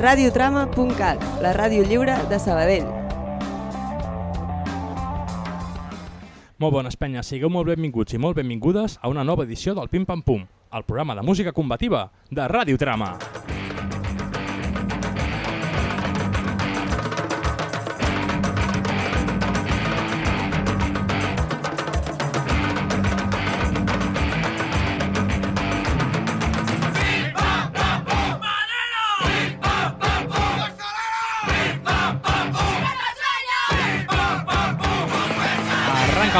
radiotrama.cat, la ràdio lliure de Sabadell. Molt bones penyes, sigueu molt benvinguts i molt benvingudes a una nova edició del Pim Pam Pum, el programa de música combativa de Radiotrama. Arrenca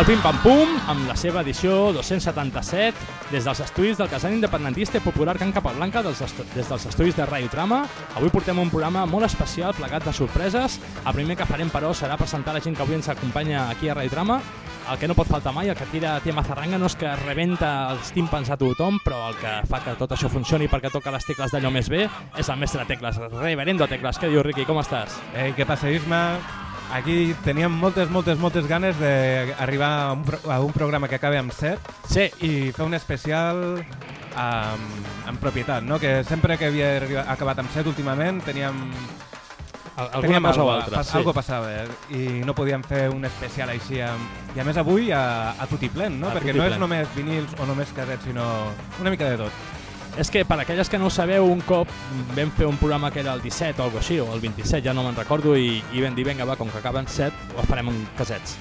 el Pim Pam Pum amb la seva edició 277 des dels estudis del casal independentista i popular Can Capablanca dels des dels estudis de Radio Trama. Avui portem un programa molt especial plegat de sorpreses. El primer que farem, però, serà presentar la gent que avui ens acompanya aquí a Radio Trama. El que no pot faltar mai, el que tira tia Mazarranga, no és que rebenta els tímpans a tothom, però el que fa que tot això funcioni perquè toca les tecles d'allò més bé és el mestre Tecles, reverendo Tecles. Què diu, Riqui, com estàs? Ei, què passa, Isma? Aquí teníem moltes, moltes, moltes ganes d'arribar a, un pro- a un programa que acabi amb 7 Sí, i fer un especial amb, amb propietat, no? Que sempre que havia arribat, acabat amb 7 últimament teníem, alguna teníem cosa o algo, altra. pas, sí. algo passava eh? i no podíem fer un especial així amb... i a més avui a, a tutiplén, no? A Perquè no és només vinils o només casets, sinó una mica de tot. És que per aquelles que no ho sabeu, un cop vam fer un programa que era el 17 o alguna així, o el 27, ja no me'n recordo, i, i vam dir, vinga, va, com que acaben 7, ho farem en casets.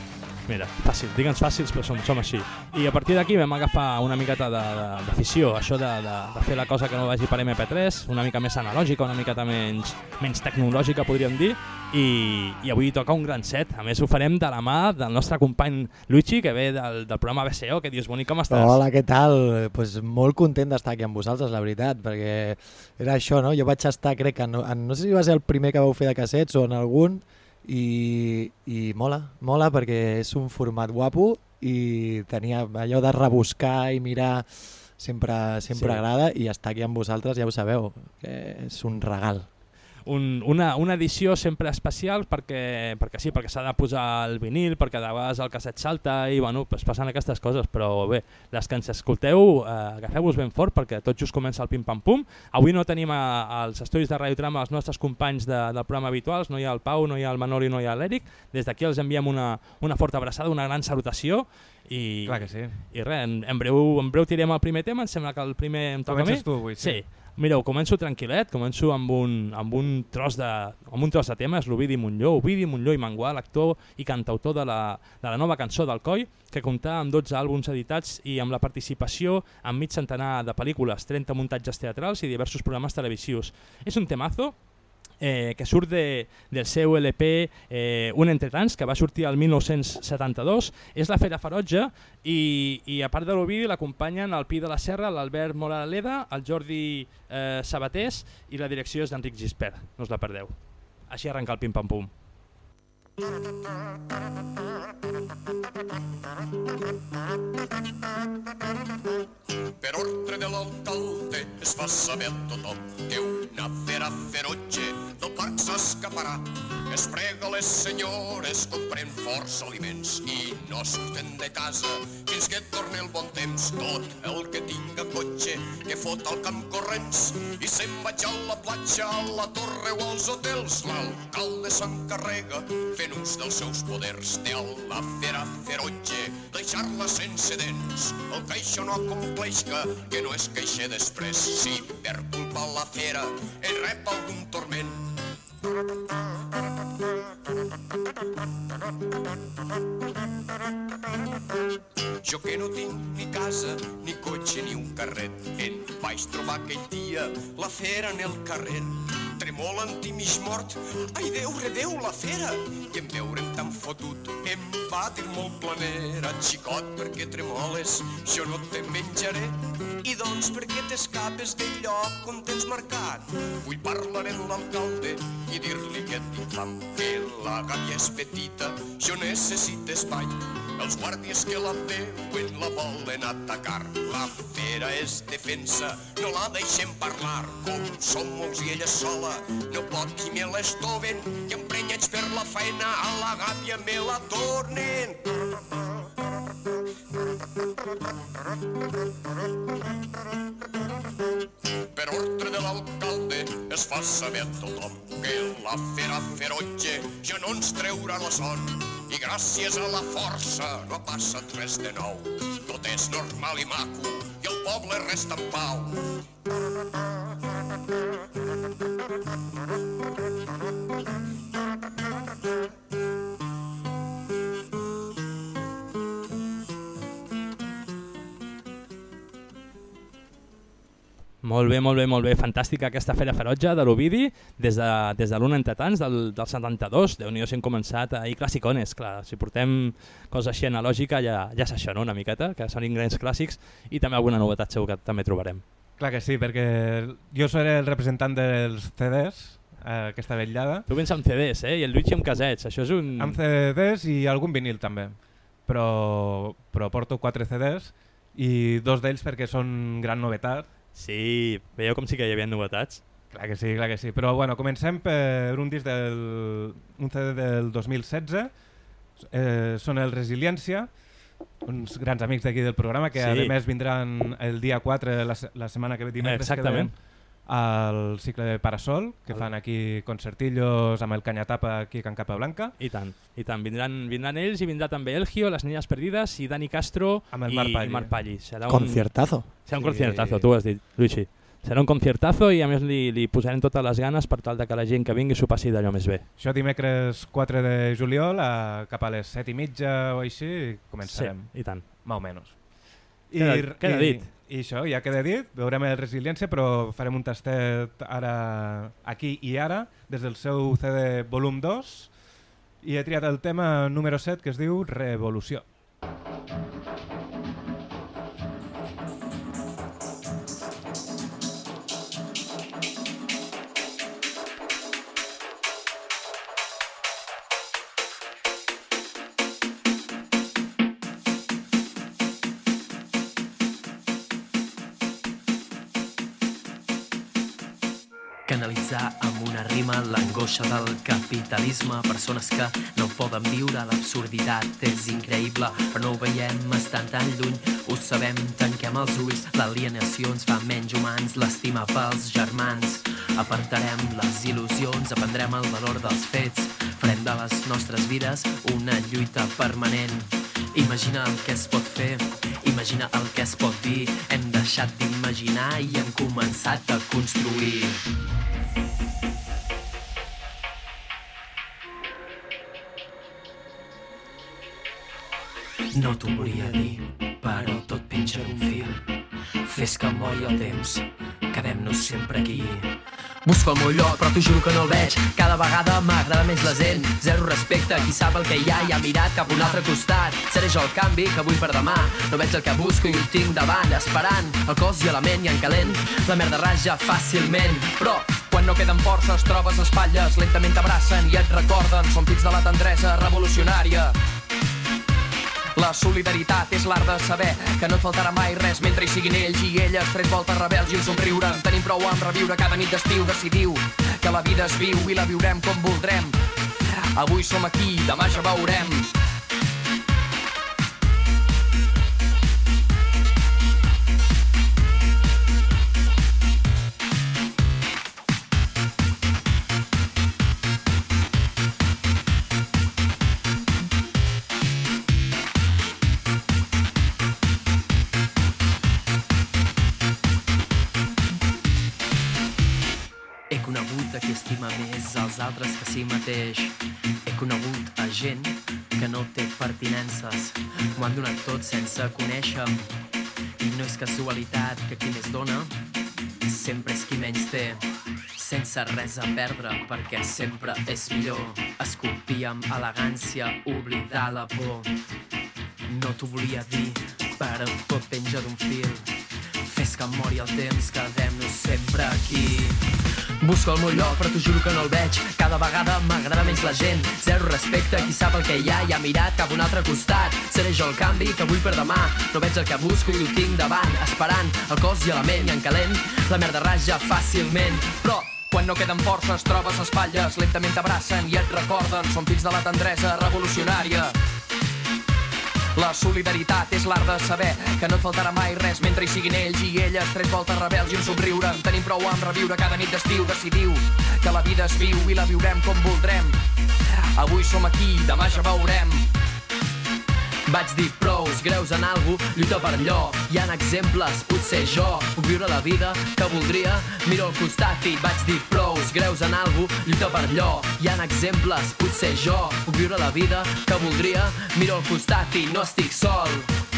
Mira, fàcil, digue'ns fàcils, però som, som així. I a partir d'aquí vam agafar una miqueta d'afició, això de, de, de fer la cosa que no vagi per MP3, una mica més analògica, una miqueta menys, menys tecnològica, podríem dir, i, i avui toca un gran set. A més, ho farem de la mà del nostre company Luigi, que ve del, del programa BCO, que dius, bonic, com estàs? Hola, què tal? Pues molt content d'estar aquí amb vosaltres, la veritat, perquè era això, no? Jo vaig estar, crec que no, en, no sé si va ser el primer que vau fer de cassets o en algun, i, i mola, mola perquè és un format guapo i tenia allò de rebuscar i mirar sempre, sempre Sí. agrada i estar aquí amb vosaltres ja ho sabeu, que és un regal. Un, una, una edició sempre especial perquè, perquè sí, perquè s'ha de posar el vinil, perquè de vegades el casset salta i bueno, pues passen aquestes coses, però bé, les que ens escolteu, eh, agafeu-vos ben fort perquè tot just comença el pim-pam-pum. Avui no tenim a, als estudis de Radiotrama els nostres companys de, del programa habituals, no hi ha el Pau, no hi ha el Manoli, no hi ha l'Eric. Des d'aquí els enviem una, una forta abraçada, una gran salutació i, Clar que sí. i res, en, en, breu, en breu tirem el primer tema, em sembla que el primer em toca a mi. Comences tu avui, sí. Sí. Mireu, començo tranquil·let, començo amb un, amb un, tros, de, amb un tros de tema, és l'Ovidi Montlló. Ovidi Montlló i Mangual, actor i cantautor de la, de la nova cançó del Coi, que compta amb 12 àlbums editats i amb la participació en mig centenar de pel·lícules, 30 muntatges teatrals i diversos programes televisius. És un temazo eh, que surt de, del seu LP eh, Un entre tants, que va sortir el 1972, és la Fera Ferotge i, i a part de l'Ovidi l'acompanyen el Pi de la Serra, l'Albert Moraleda, el Jordi eh, Sabatés i la direcció és d'Enric Gispert, no us la perdeu. Així arrenca el pim-pam-pum. Per ordre de l'alcalde es fa saber tothom que una fera ferotge del parc s'escaparà. Es prega les senyores, compren força aliments i no surten de casa fins que torni el bon temps. Tot el que tinga cotxe que fot al camp corrents i se'n vaig a la platja, a la torre o als hotels. L'alcalde s'encarrega fent ús dels seus poders de a la fera ferotge, deixar-la sense dents. El que això no compleix que, que no es queixe després si per culpa la fera en rep algun torment. Jo que no tinc ni casa, ni cotxe, ni un carret, em vaig trobar aquell dia la fera en el carrer. Tremolant i mig mort, ai Déu, redeu la fera, i en veure'm tan fotut em va dir molt planera, xicot, perquè tremoles, jo no te menjaré. I doncs per què t'escapes del lloc on tens marcat? Vull parlar amb l'alcalde i dir-li que tinc fam, que la gàbia és petita, jo necessito espai. Els guàrdies que la veuen la volen atacar. La fera és defensa, no la deixem parlar. Com som molts i ella sola, no pot qui me l'estoven, i emprenyats per la feina a la gàbia me la tornen. Per ordre de l'alcalde es fa saber a tothom que la fera ferotge ja no ens treurà la son i gràcies a la força no ha passat res de nou. Tot és normal i maco i el poble resta en pau. Molt bé, molt bé, molt bé. Fantàstica aquesta Fera Ferotge de l'Ovidi des de, des de l'un entre tants, del, del 72. déu nhi si hem començat ahir classicones, clar. Si portem coses així analògica ja, ja és això, no?, una miqueta, que són ingredients clàssics i també alguna novetat segur que també trobarem. Clar que sí, perquè jo seré el representant dels CDs, eh, aquesta vetllada. Tu vens amb CDs, eh? I el Luigi amb casets. Això és un... Amb CDs i algun vinil també, però, però porto quatre CDs i dos d'ells perquè són gran novetat. Sí, veieu com sí que hi havia novetats? Clar que sí, clar que sí. Però bueno, comencem per un disc del un CD del 2016. Eh, són el Resiliència, uns grans amics d'aquí del programa que Sí. a més vindran el dia 4, la, la setmana que ve dimecres, Exactament. que ve, al cicle de Parasol, que fan aquí concertillos amb el Canyatapa aquí a Can Capablanca. I tant, i tant. Vindran, vindran ells i vindrà també Elgio, Les Niñas Perdides i Dani Castro Amb el i, Marc Palli. i Marc Palli. Serà un, Conciertazo. serà un Sí. conciertazo, tu ho has dit, Luigi. Serà un conciertazo i a més li, li posarem totes les ganes per tal de que la gent que vingui s'ho passi d'allò més bé. Això dimecres 4 de juliol, a, cap a les 7 i mitja o així, començarem, Sí, i tant. o menys. Queda- queda i, dit. I això, ja queda dit, veurem el Resiliència, però farem un tastet ara, aquí i ara, des del seu CD volum 2, i he triat el tema número 7, que es diu Revolució. Canalitzar l'angoixa del capitalisme Persones que no poden viure l'absurditat És increïble, però no ho veiem estan tan lluny Ho sabem, tanquem els ulls L'alienació ens fa menys humans L'estima pels germans Apartarem les il·lusions Aprendrem el valor dels fets Farem de les nostres vides una lluita permanent Imagina el que es pot fer, imagina el que es pot dir. Hem deixat d'imaginar i hem començat a construir. No t'ho volia dir, però tot penja d'un fil. Fes que mori el temps, quedem-nos sempre aquí. Busco el meu lloc, però t'ho juro que no el veig. Cada vegada m'agrada més la gent. Zero respecte, qui sap el que hi ha i ha mirat cap a un altre costat. Seré jo el canvi que vull per demà. No veig el que busco i ho tinc davant, esperant. El cos i la ment i en calent. La merda raja fàcilment, però quan no queden forces, trobes espatlles, lentament t'abracen i et recorden. Som fills de la tendresa revolucionària. La solidaritat és l'art de saber que no et faltarà mai res mentre hi siguin ells i elles, tres voltes rebels i un somriure. En tenim prou amb reviure cada nit d'estiu. Decidiu que la vida es viu i la viurem com voldrem. Avui som aquí, demà ja veurem. Mateix. He conegut a gent que no té pertinences. M'ho han donat tot sense conèixer. I no és casualitat que qui més dona sempre és qui menys té. Sense res a perdre, perquè sempre és millor. Escopir amb elegància, oblidar la por. No t'ho volia dir, però tot penja d'un fil. Fes que mori el temps, quedem-nos sempre aquí. Busco el meu lloc, però t'ho juro que no el veig. Cada vegada m'agrada menys la gent. Zero respecte, qui sap el que hi ha i ha mirat cap a un altre costat. Seré jo el canvi que vull per demà. No veig el que busco i ho tinc davant. Esperant el cos i la ment i en calent. La merda raja fàcilment. Però quan no queden forces, trobes espatlles, lentament t'abracen i et recorden. Som fills de la tendresa revolucionària. La solidaritat és l'art de saber que no et faltarà mai res mentre hi siguin ells i elles, tres voltes rebels i un somriure. En tenim prou amb reviure cada nit d'estiu. Decidiu que la vida es viu i la viurem com voldrem. Avui som aquí, demà ja veurem. Vaig dir prous, greus en algú, lluita per allò. Hi ha exemples, potser jo puc viure la vida que voldria. Miro al costat i vaig dir prous, greus en algú, lluita per allò. Hi ha exemples, potser jo puc viure la vida que voldria. Miro al costat i no estic sol.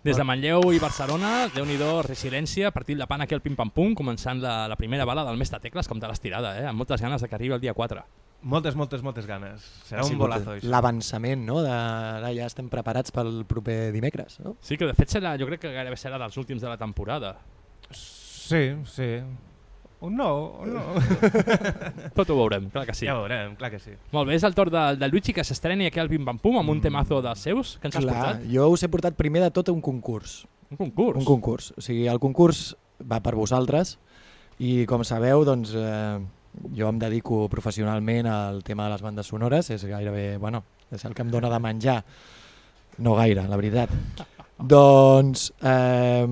Des de Manlleu i Barcelona, déu nhi resiliència, partit de pan aquí al pim-pam-pum, començant la, la primera bala del Mestre Tecles, com te l'has tirada, eh? amb moltes ganes de que arribi el dia 4. Moltes, moltes, moltes ganes. Serà Ha un sigut bolazo, això. L'avançament, no? De, ara ja estem preparats pel proper dimecres, no? Sí, que de fet serà, jo crec que gairebé serà dels últims de la temporada. Sí, sí. Un no, un no. Tot ho veurem, clar que sí. Ja veurem, clar que sí. Molt bé, és el torn de, de Luigi que s'estreni aquí al Pim Pam Pum amb un Mm. temazo dels seus. Que ens has Clar, portat? jo us he portat primer de tot un concurs. Un concurs. Un concurs. O sigui, el concurs va per vosaltres i com sabeu, doncs, eh, jo em dedico professionalment al tema de les bandes sonores, és gairebé, bueno, és el que em dóna de menjar. No gaire, la veritat. doncs eh,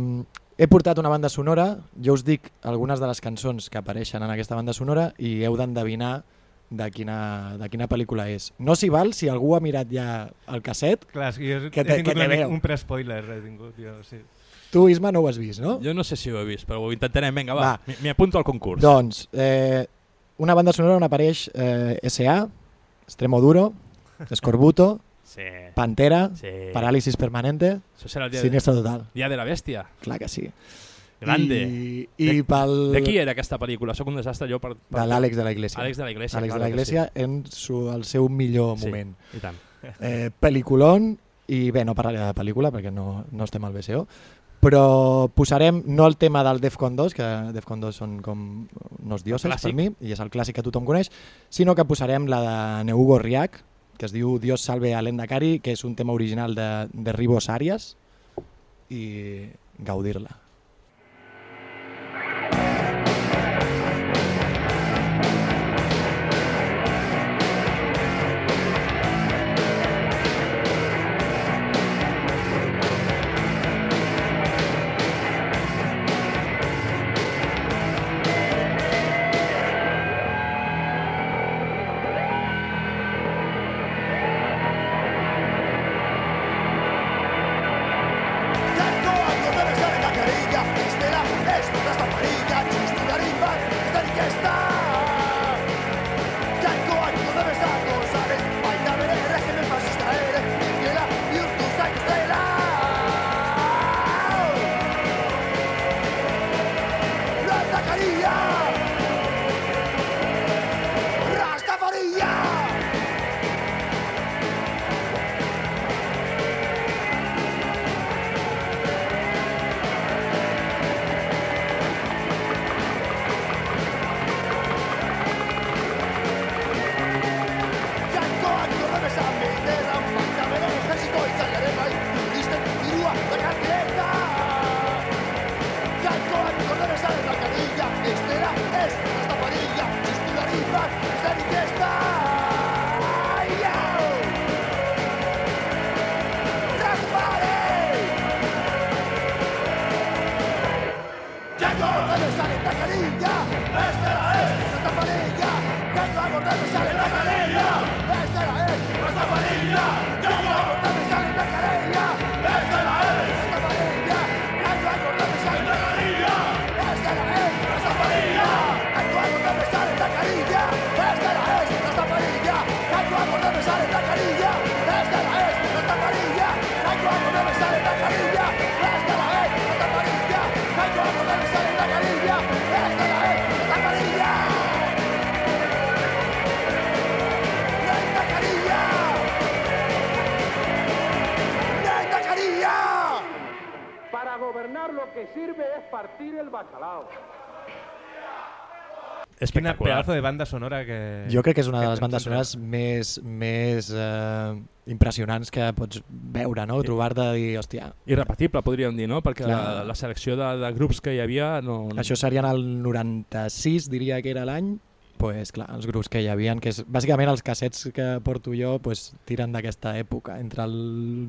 he portat una banda sonora, jo us dic algunes de les cançons que apareixen en aquesta banda sonora i heu d'endevinar de quina, de quina pel·lícula és. No s'hi val si algú ha mirat ja el casset. Clar, és que jo Que he te- tingut que te un pre-spoiler, he sí. Tu, Isma, no ho has vist, no? Jo no sé si ho he vist, però ho intentarem. Vinga, va, Va. va. m'hi apunto al concurs. Doncs, eh, una banda sonora on apareix eh, S.A., Extremo Duro, Escorbuto, Sí, Pantera, sí. Parálisis Permanente, Això serà el dia, Sinistre Total. dia de la bèstia. Clar que sí. Grande. I, i De- pel... De qui era aquesta pel·lícula? Soc un desastre jo per... per De l'Àlex de la Iglesia. Àlex de la Iglesia. Àlex de la Iglesia en su, el seu millor Sí. moment. Sí, I tant. Eh, pel·liculón, i bé, no parlaré de pel·lícula perquè no, no estem al BCO, però posarem no el tema del Defcon 2, que Defcon 2 són com uns dioses per mi, i és el clàssic que tothom coneix, sinó que posarem la de Neugo Riac, que es diu Dios salve a l'Endacari, que és un tema original de, de Ribos Arias, i gaudir-la. El bacalao. Quina Espectacular. pedazo de banda sonora que... Jo crec que és una de les bandes sonores més, més eh, impressionants que pots veure, no? trobar-te i dir, hòstia, Irrepetible, podríem dir, no? Perquè la, Clar. la selecció de, de grups que hi havia... No, no... això seria en el 96, diria que era l'any, pues, clar, els grups que hi havia, que és, bàsicament els cassets que porto jo pues, tiren d'aquesta època, entre el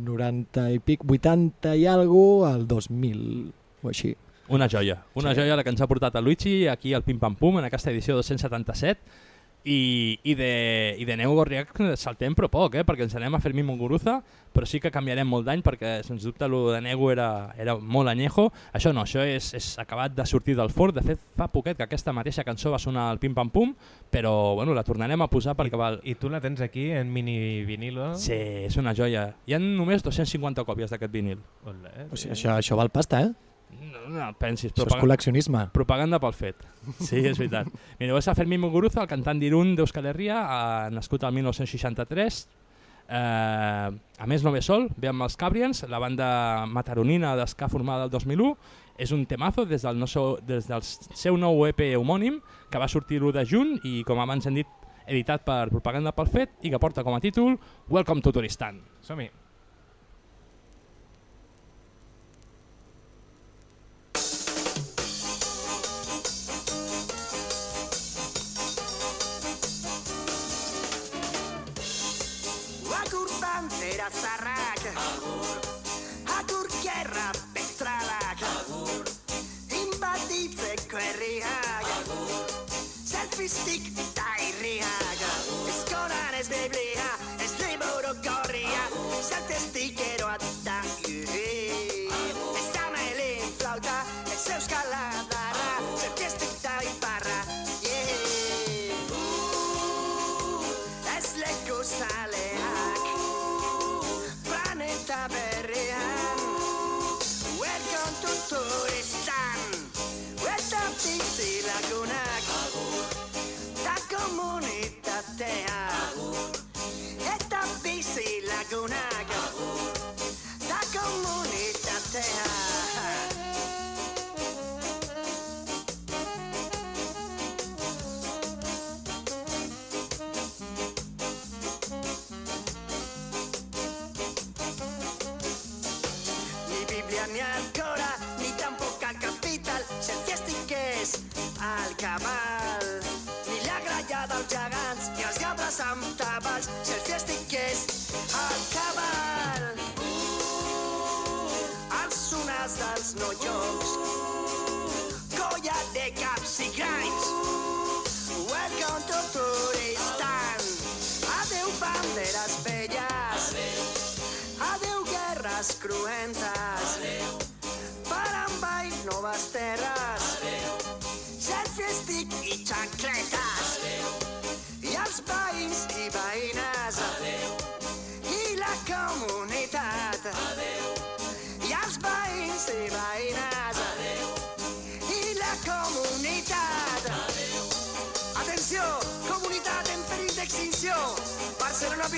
90 i pic, 80 i algo, al 2000 o així. Una joia, una Sí. joia la que ens ha portat el Luigi aquí al Pim Pam Pum en aquesta edició 277 i, i de, i de Neu Gorriac saltem però poc, eh? perquè ens anem a Fermín Muguruza, però sí que canviarem molt d'any perquè sens dubte el de Neu era, era molt anyejo. Això no, això és, és acabat de sortir del forn, de fet fa poquet que aquesta mateixa cançó va sonar al Pim Pam Pum, però bueno, la tornarem a posar perquè val... I tu la tens aquí en mini vinilo? Sí, és una joia. Hi ha només 250 còpies d'aquest vinil. Olé, O sigui, això, això val pasta, eh? No, no pensis, Això és propaganda- col·leccionisme. Propaganda pel fet. Sí, és veritat. Mireu, és a Fermín Muguruza, el cantant d'Irún d'Euskal Herria, eh, nascut al 1963. Eh, a més, no ve sol, ve amb els Cabrians, la banda mataronina d'esca formada el 2001. És un temazo des del, no so, des del seu nou EP homònim, que va sortir l'1 de juny i, com abans hem dit, editat per Propaganda pel Fet i que porta com a títol Welcome to Turistan. Som-hi. stick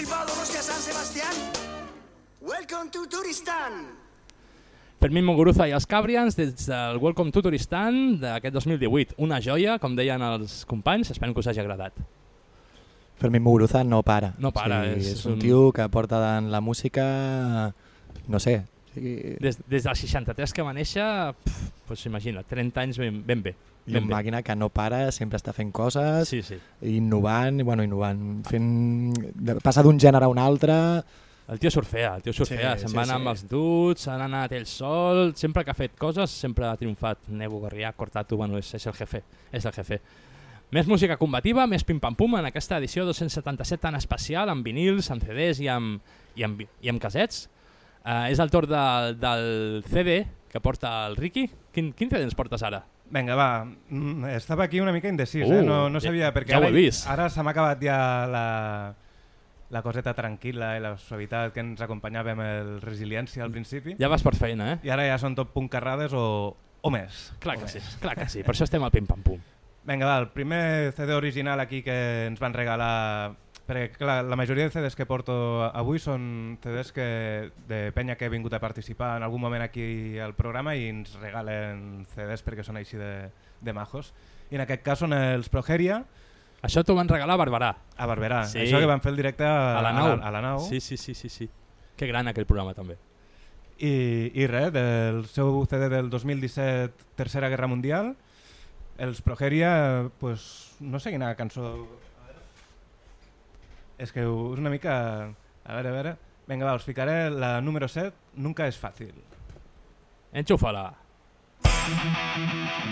Bilbao, Donostia, San Sebastián. Welcome to Turistan. Fermín Muguruza i els Cabrians des del Welcome to Turistan d'aquest 2018. Una joia, com deien els companys, espero que us hagi agradat. Fermín Muguruza no para. No para, O sigui, és és un un- tio que porta en la música, no sé, o sigui, Des, des del 63 que va néixer, pf, pues imagina, 30 anys ben, ben bé. I Ben un bé. màquina que no para, sempre està fent coses, Sí, sí. innovant, bueno, innovant, fent... de- passa d'un gènere a un altre, El tio surfea, el tio surfea, Sí, se'n sí, va anar sí. amb els duts, s'ha anat ell sol, sempre que ha fet coses, sempre ha triomfat. Nebo Garrià, Cortatu, bueno, és, és el jefe, és el jefe. Més música combativa, més pim-pam-pum en aquesta edició 277 tan especial, amb vinils, amb CDs i amb, i amb, i amb casets. Uh, és el torn del, del CD que porta el Ricky. Quin, quin CD ens portes ara? Vinga, va. Mm, Estava aquí una mica indecís, Uh, eh? No, no ja- sabia, perquè ja ara, vist. ara se m'ha acabat ja la, la coseta tranquil·la i la suavitat que ens acompanyava amb el Resiliència al principi. Ja vas per feina, eh? I ara ja són tot punt carrades o, o més. Clar o que sí, més. clar que sí, per això estem al pim-pam-pum. Vinga, va, el primer CD original aquí que ens van regalar Perquè, clar, la majoria de CDs que porto avui són CDs que, de penya que he vingut a participar en algun moment aquí al programa i ens regalen CDs perquè són així de, de majos. I en aquest cas són els Progeria, Això t'ho van regalar a Barberà. a Barberà. Sí. Això que van fer el directe a, A la nau. A, la nau. Sí, sí, sí, sí, sí. Que gran aquell programa també. I, I res, del seu CD del 2017, Tercera Guerra Mundial, els Progeria, pues, no sé quina cançó... És que és una mica... A veure, a veure... Vinga, va, us ficaré la número 7, Nunca és fàcil. Enxufa-la. Nunca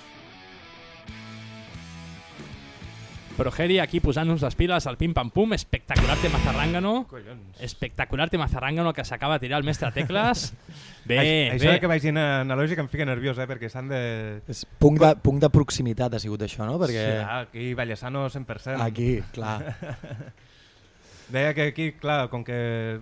Però Geri aquí posant-nos les piles al Pim Pam Pum, espectacular tema zarrangano. Collons. Espectacular tema zarrangano que s'acaba de tirar el mestre Tecles. Bé, Això, això bé. que vagin analògic em fica nerviós, eh, perquè s'han de... És punt de, punt de proximitat ha sigut això, no? Perquè Sí, aquí Vallesano 100%. aquí, clar. Deia que aquí, clar, com que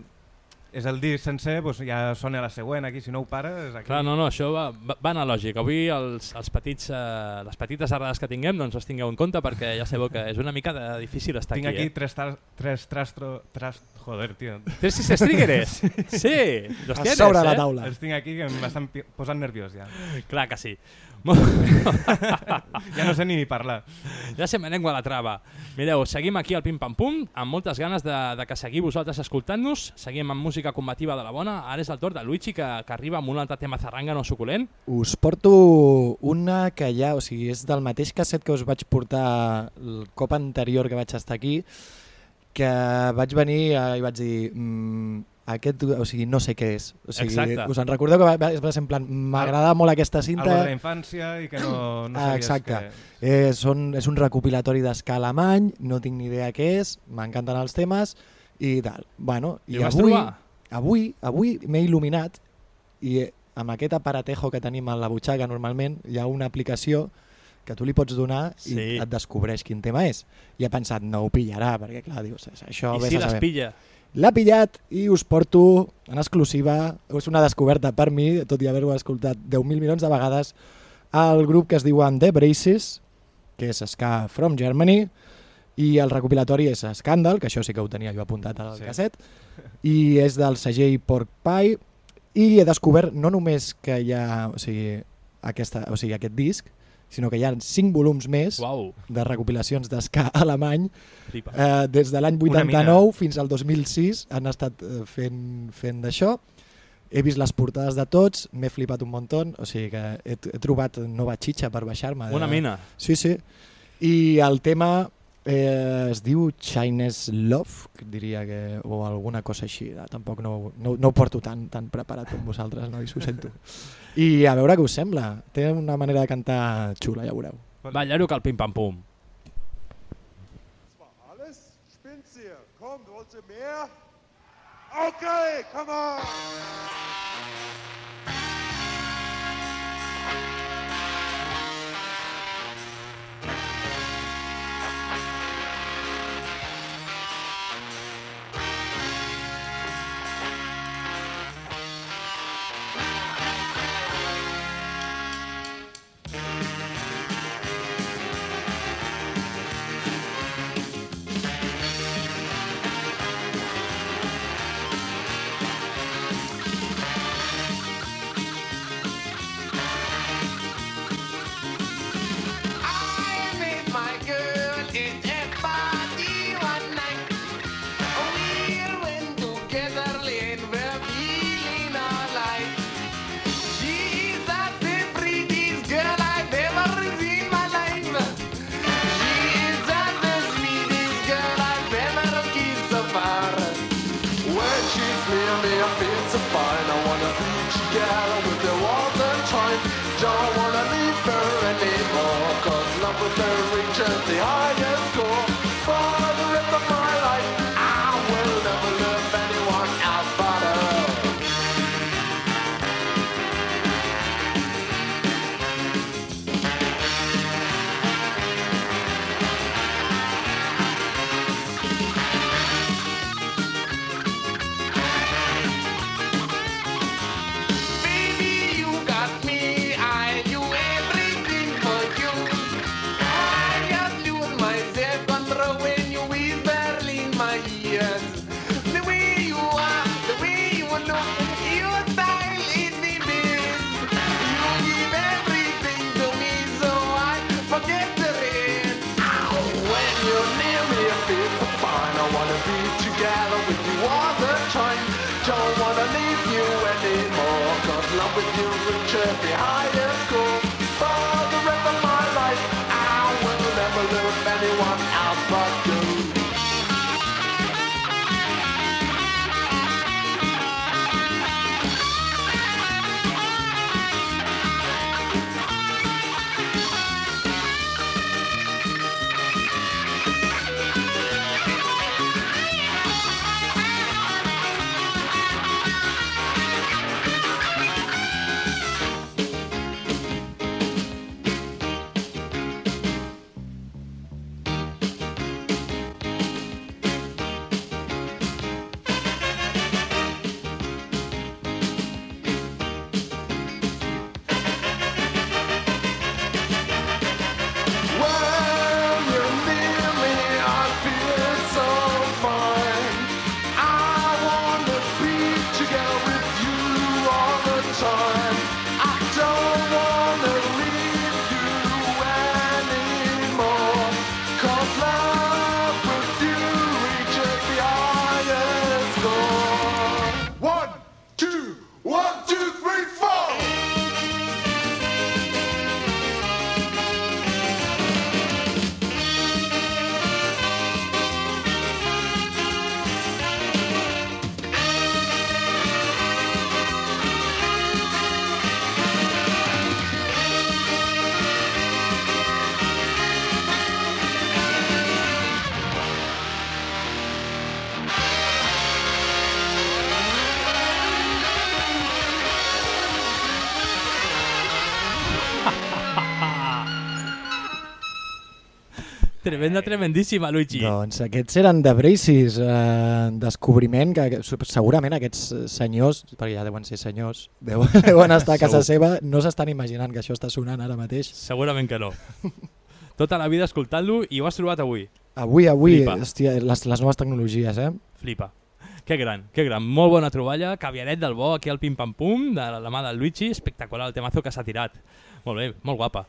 és el disc sencer, doncs ja sona la següent aquí, si no ho pares... Aquí. Clar, no, no, això va, va, va anar lògic. Avui els, els petits, eh, les petites errades que tinguem doncs les tingueu en compte perquè ja sabeu que és una mica de difícil estar Tinc aquí. aquí eh? tres, tar, tres trastro... Tras, joder, tio. Tres sis trígueres? Sí, los tienes, sobre la eh? taula. Els tinc aquí que m'estan posant nerviós ja. Clar que sí. Ja no sé ni parlar. Ja se me lengua la trava. Mireu, seguim aquí al Pim Pam Pum, amb moltes ganes de, de que seguiu vosaltres escoltant-nos. Seguim amb música combativa de la bona. Ara és el torn de Luigi, que, que arriba amb un altre tema zarrangano suculent. Us porto una que ja, o sigui, és del mateix casset que us vaig portar el cop anterior que vaig estar aquí, que vaig venir eh, i vaig dir mm, aquest, o sigui, no sé què és. O sigui, Exacte. us en recordeu que va, va, va ser en plan, m'agrada molt aquesta cinta. Algo de la infància i que no, no Ah, sabies exacte. que... Eh, són, és un recopilatori d'esca alemany, no tinc ni idea què és, m'encanten els temes i tal. Bueno, I i avui, avui, avui m'he il·luminat i eh, amb aquest aparatejo que tenim a la butxaca normalment hi ha una aplicació que tu li pots donar i Sí. et descobreix quin tema és. I he pensat, no ho pillarà, perquè clar, dius, això I si les pilla? L'ha pillat i us porto en exclusiva, és una descoberta per mi, tot i haver-ho escoltat 10.000 milions de vegades, el grup que es diuen The Braces, que és Ska from Germany, i el recopilatori és Scandal, que això sí que ho tenia jo apuntat al sí. casset, i és del segell Pork Pie, i he descobert no només que hi ha o sigui, aquesta, o sigui, aquest disc, sinó que hi ha cinc volums més Uau, de recopilacions d'esca alemany flipa. Eh, des de l'any Una 89 fins al 2006 han estat eh, fent, fent d'això. He vist les portades de tots, m'he flipat un muntó, o sigui que he, he trobat nova xitxa per baixar-me. Una mina. Sí, sí. I el tema eh, es diu Chinese Love, que diria que, o alguna cosa així. Eh, Tampoc no, no, no ho porto tan, tan preparat com vosaltres, nois, ho sento. I a veure què us sembla. Té una manera de cantar xula, ja veureu. Ballaro que el Pim Pam Pum. Alles? Spinnst ihr? Komm, du wolltest mehr? Okay, come on! Tremenda, tremendíssima, Luigi. Doncs aquests eren de Braces, eh, descobriment que, segurament aquests senyors, perquè ja deuen ser senyors, deuen, deuen estar a casa Segur. seva, no s'estan imaginant que això està sonant ara mateix. Segurament que no. Tota la vida escoltant-lo i ho has trobat avui. Avui, avui, Flipa. hòstia, les, les noves tecnologies, eh? Flipa. Que gran, que gran. Molt bona troballa. Caviaret del bo aquí al Pim Pam Pum, de la mà del Luigi. Espectacular el temazo que s'ha tirat. Molt bé, molt guapa.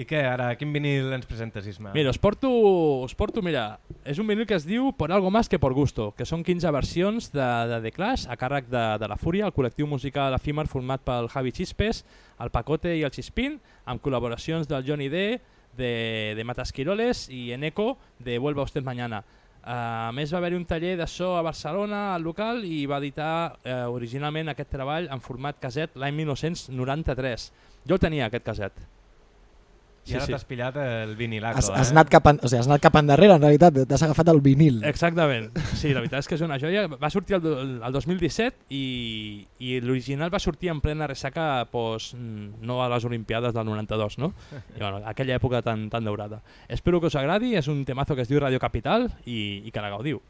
I què, ara, quin vinil ens presentes, Isma? Mira, us porto, us porto, mira, és un vinil que es diu Por algo más que por gusto, que són 15 versions de, de The Clash a càrrec de, de La Fúria, el col·lectiu musical efímer format pel Javi Chispes, el Pacote i el Chispín, amb col·laboracions del Johnny D, de, de Matasquiroles i Eneco, de Vuelva usted mañana. Uh, a més va haver-hi un taller de so a Barcelona, al local, i va editar eh, originalment aquest treball en format caset l'any 1993. Jo el tenia, aquest caset. I ara t'has pillat el vinilaco, Has, eh? has, anat cap en, o sigui, has anat cap endarrere, en realitat, t'has agafat el vinil. Exactament. Sí, la veritat és que és una joia. Va sortir el, el 2017 i, i l'original va sortir en plena ressaca pues, mm, no a les Olimpiades del 92, no? I, bueno, aquella època tan, tan daurada. Espero que us agradi, és un temazo que es diu Radio Capital i, i que la gaudiu.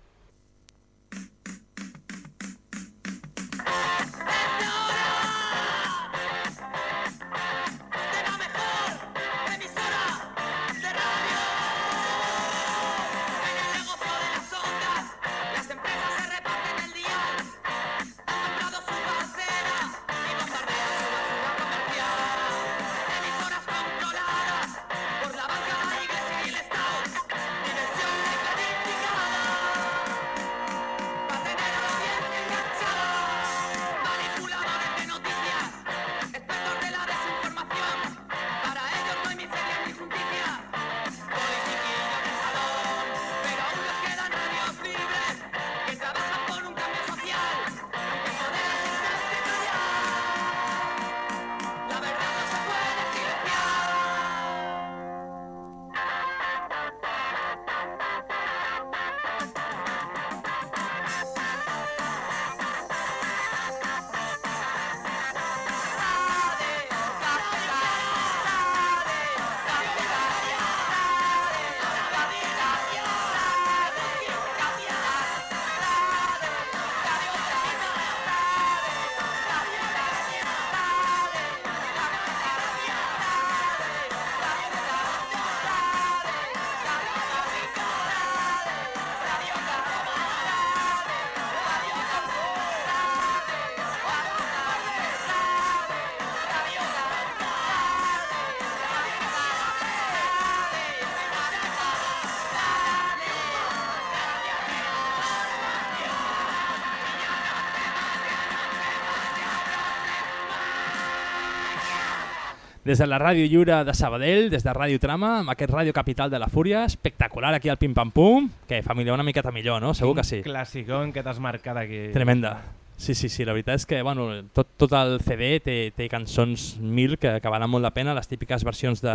Des de la Ràdio Lliure de Sabadell, des de Ràdio Trama, amb aquest Ràdio Capital de la Fúria, espectacular aquí al Pim Pam Pum, que família una miqueta millor, no? Segur que sí. Clàssicon que t'has marcat aquí. Tremenda. Sí, sí, sí, la veritat és que bueno, tot, tot el CD té, té cançons mil que, que valen molt la pena, les típiques versions de,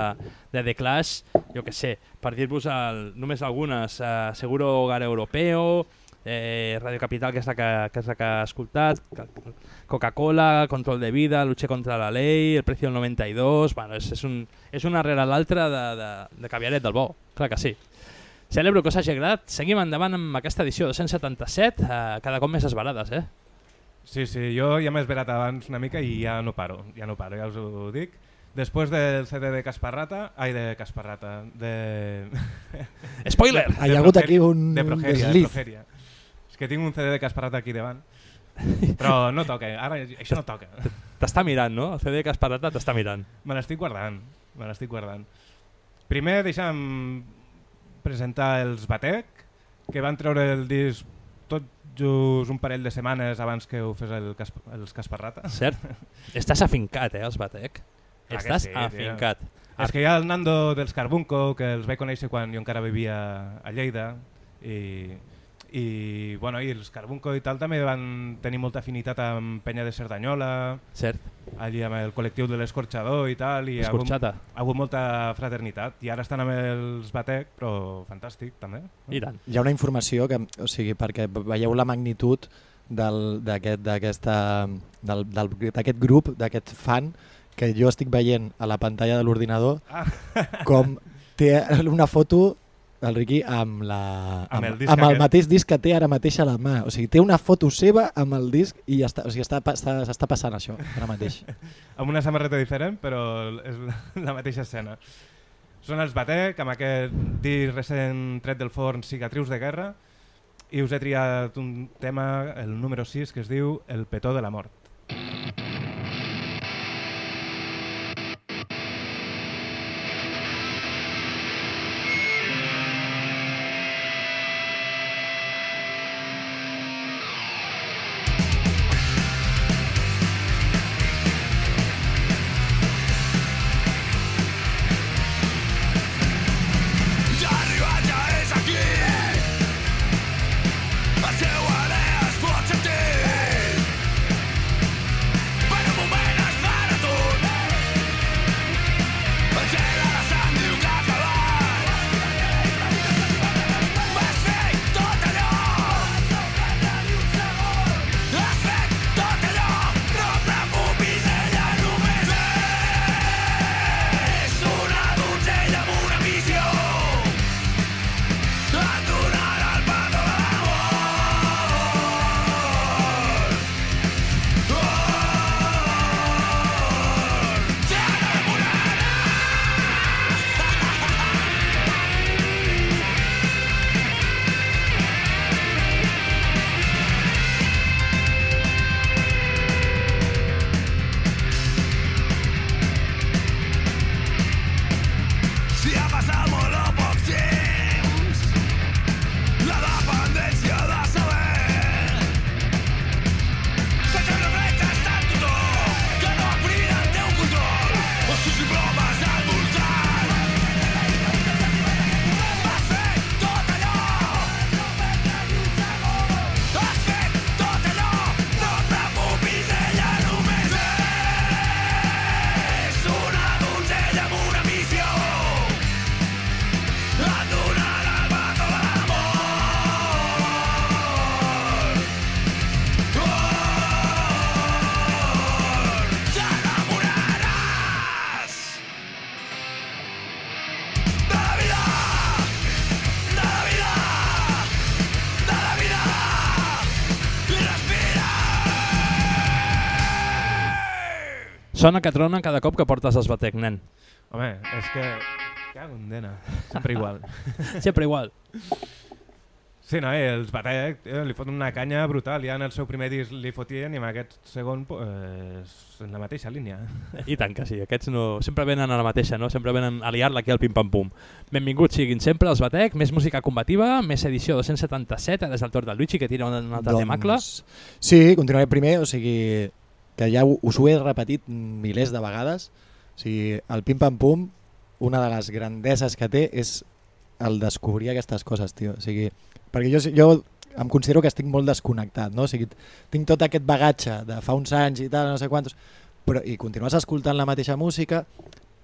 de The Clash, jo que sé, per dir-vos només algunes, uh, Seguro Hogar Europeo, eh, Radio Capital, que és la que, que, és la que ha escoltat, Coca-Cola, Control de Vida, Luche contra la Ley, El Precio del 92, bueno, és, és, un, és una rere l'altra de, de, de caviaret del bo, clar que sí. Celebro que us hagi agradat. Seguim endavant amb aquesta edició 277, eh, cada cop més esbarades, eh? Sí, sí, jo ja m'he esperat abans una mica i ja no paro, ja no paro, ja us ho dic. Després del CD de Casparrata, ai, de Casparrata, de... Spoiler! De- Ha de hagut Progeria- aquí un De Progeria, de. Progeria. És que tinc un CD de Casparrata aquí davant, però no toca, ara això no toca. T'està mirant, no? El CD que has parat t'està mirant. Me l'estic guardant, me l'estic guardant. Primer deixa'm presentar els Batec, que van treure el disc tot just un parell de setmanes abans que ho fes el Cas els Casparrata. Cert. Estàs afincat, eh, els Batec. Clar que Estàs sí, tio. afincat. És que hi ha el Nando dels Carbunco, que els vaig conèixer quan jo encara vivia a Lleida, i, i, bueno, i els Carbunco i tal també van tenir molta afinitat amb Penya de Cerdanyola, Cert. allí amb el col·lectiu de l'Escorxador i tal, i ha hagut, ha hagut molta fraternitat, i ara estan amb els Batec, però fantàstic també. I tant. Hi ha una informació que, o sigui, perquè veieu la magnitud del- d'aquest d'aquesta- del- del- d'aquest grup, d'aquest fan, que jo estic veient a la pantalla de l'ordinador Ah. com té una foto el Riqui amb, la, Amb amb, el disc amb el mateix disc que té ara mateix a la mà. O sigui, té una foto seva amb el disc i ja està, o sigui, està, està, s'està passant això ara mateix. amb una samarreta diferent, però és la, la mateixa escena. Són els Batec, amb aquest disc recent tret del forn Cicatrius de Guerra, i us he triat un tema, el número 6, que es diu El petó de la mort. Ja Sona que trona cada cop que portes els batec, nen. Home, és que... Cago en dena. Sempre igual. Sempre igual. Sí, no, eh, els Batec eh, li foten una canya brutal. Ja en el seu primer disc li fotien i en aquest segon pues, en la mateixa línia. I tant que sí, aquests no, sempre venen a la mateixa, no? sempre venen a liar-la aquí al pim-pam-pum. Benvinguts siguin sempre els Batec, més música combativa, més edició 277, ara és el torn del Luigi que tira un altre doncs... temacle. Sí, continuaré primer, o sigui, que ja us ho he repetit milers de vegades. O sigui, el pim-pam-pum, una de les grandeses que té és el descobrir aquestes coses, tio. O sigui, perquè jo, jo em considero que estic molt desconnectat, no? O sigui, tinc tot aquest bagatge de fa uns anys i tal, no sé quantos, però, i continues escoltant la mateixa música,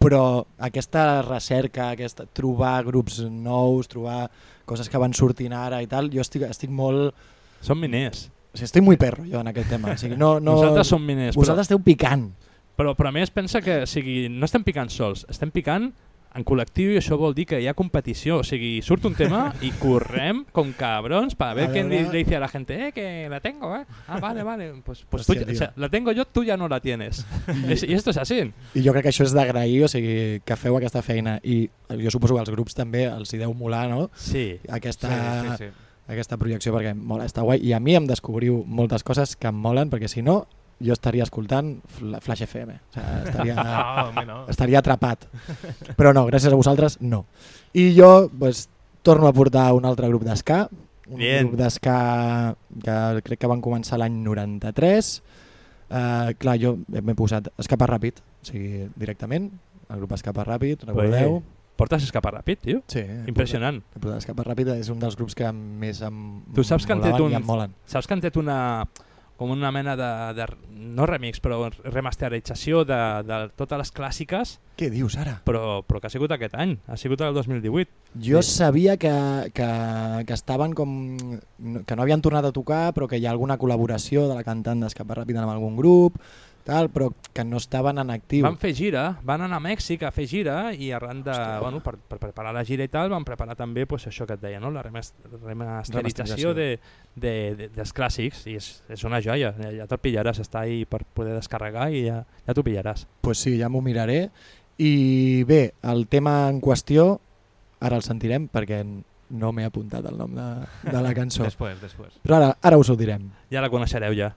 però aquesta recerca, aquesta, trobar grups nous, trobar coses que van sortint ara i tal, jo estic, estic molt... Som miners. O sigui, estic muy perro jo en aquest tema. O sigui, no, no... Nosaltres som miners. Vosaltres esteu picant. Però, però a més pensa que o sigui, no estem picant sols, estem picant en col·lectiu i això vol dir que hi ha competició. O sigui, surt un tema i correm com cabrons ver quién le, veure. le dice a la gente, eh, que la tengo, eh. Ah, vale, vale. Pues, pues Hòstia, o sea, la tengo yo, tú ya no la tienes. I, I esto es así. I jo crec que això és d'agrair, o sigui, que feu aquesta feina. I jo suposo que als grups també els hi deu molar, no? Sí. Aquesta, Sí, sí, sí. Aquesta projecció, perquè mola, està guai. I a mi em descobriu moltes coses que em molen, perquè si no, jo estaria escoltant Fla- Flash FM. O sigui, estaria, No, home, no. estaria atrapat. Però no, gràcies a vosaltres, no. I jo pues, torno a portar un altre grup d'esca, un Bien. grup d'esca que crec que van començar l'any 93. Uh, clar, jo m'he posat Escapa Ràpid, o sigui, directament, el grup Escapa Ràpid, recordeu? Portes escapar ràpid, tio? Sí. Impressionant. He posat Escapa Ràpid, és un dels grups que més em Tu saps que han tret molaven un, i em molen. saps que han tret una com una mena de, de no remix, però remasterització de, de totes les clàssiques, Què dius ara? però, però que ha sigut aquest any, ha sigut el 2018. Jo Sí. sabia que, que, que estaven com... que no havien tornat a tocar, però que hi ha alguna col·laboració de la cantant d'Escapa Ràpid amb algun grup, tal, però que no estaven en actiu. Van fer gira, van anar a Mèxic a fer gira i arran de, bueno, per, per preparar la gira i tal, van preparar també pues, això que et deia, no? la remas- remasterització de, de, de, dels clàssics i és, és una joia, ja, ja te'l pillaràs, està ahí per poder descarregar i ja, ja t'ho pillaràs. pues sí, ja m'ho miraré. I bé, el tema en qüestió, ara el sentirem perquè no m'he apuntat el nom de, de la cançó. Després, després. Però ara, ara us ho direm. Ja la coneixereu ja.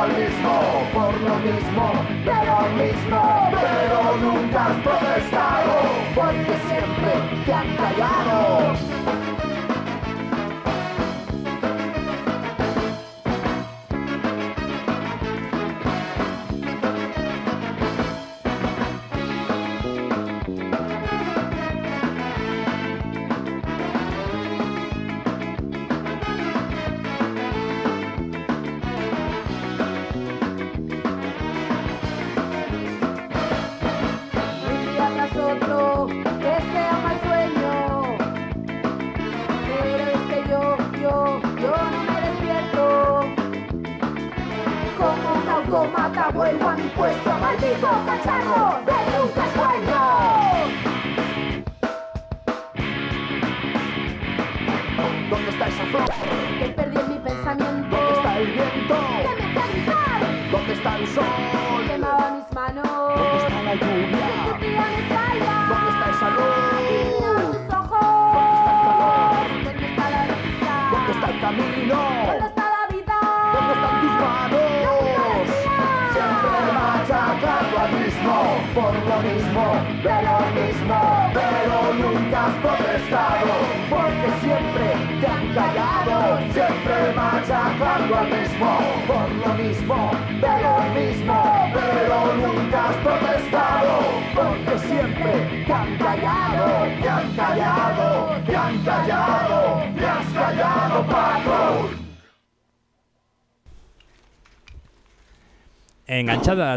Al mismo, por lo mismo, de lo mismo, pero nunca has protestado, porque siempre te han callado.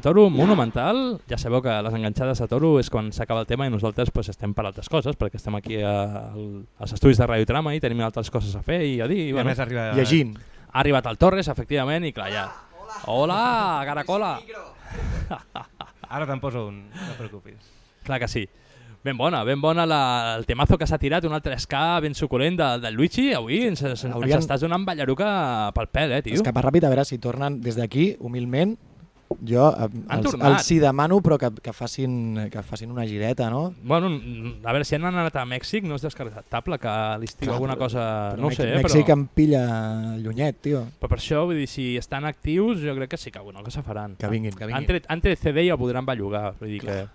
Toro monumental. Ja sabeu que les enganxades de toro és quan s'acaba el tema i nosaltres pues, estem per altres coses, perquè estem aquí a, al- als estudis de Radiotrama i tenim altres coses a fer i a dir. I a més arriba- Llegint. Ha arribat el Torres, efectivament, i clar, ja... Hola, caracola! Ara te'n poso un, no preocupis. Clar que sí. Ben bona, ben bona la, el temazo que s'ha tirat, un altre ska ben suculent de, del Luigi. Avui ens, ens Haurien- estàs donant ballaruca pel pèl, eh, tio? Escapa ràpid, a veure si tornen des d'aquí, humilment, Jo eh, els, els hi demano però que, que, facin, que facin una gireta, no? Bueno, a veure, si han anat a Mèxic no és descartable que a l'estiu alguna cosa... Però no ho sé, eh, Mèxic però... em pilla llunyet, tio. Però per això, vull dir, si estan actius, jo crec que sí que alguna cosa faran. Que vinguin, que vinguin. Han tret, han tret CD i el podran bellugar. Vull dir que Clar.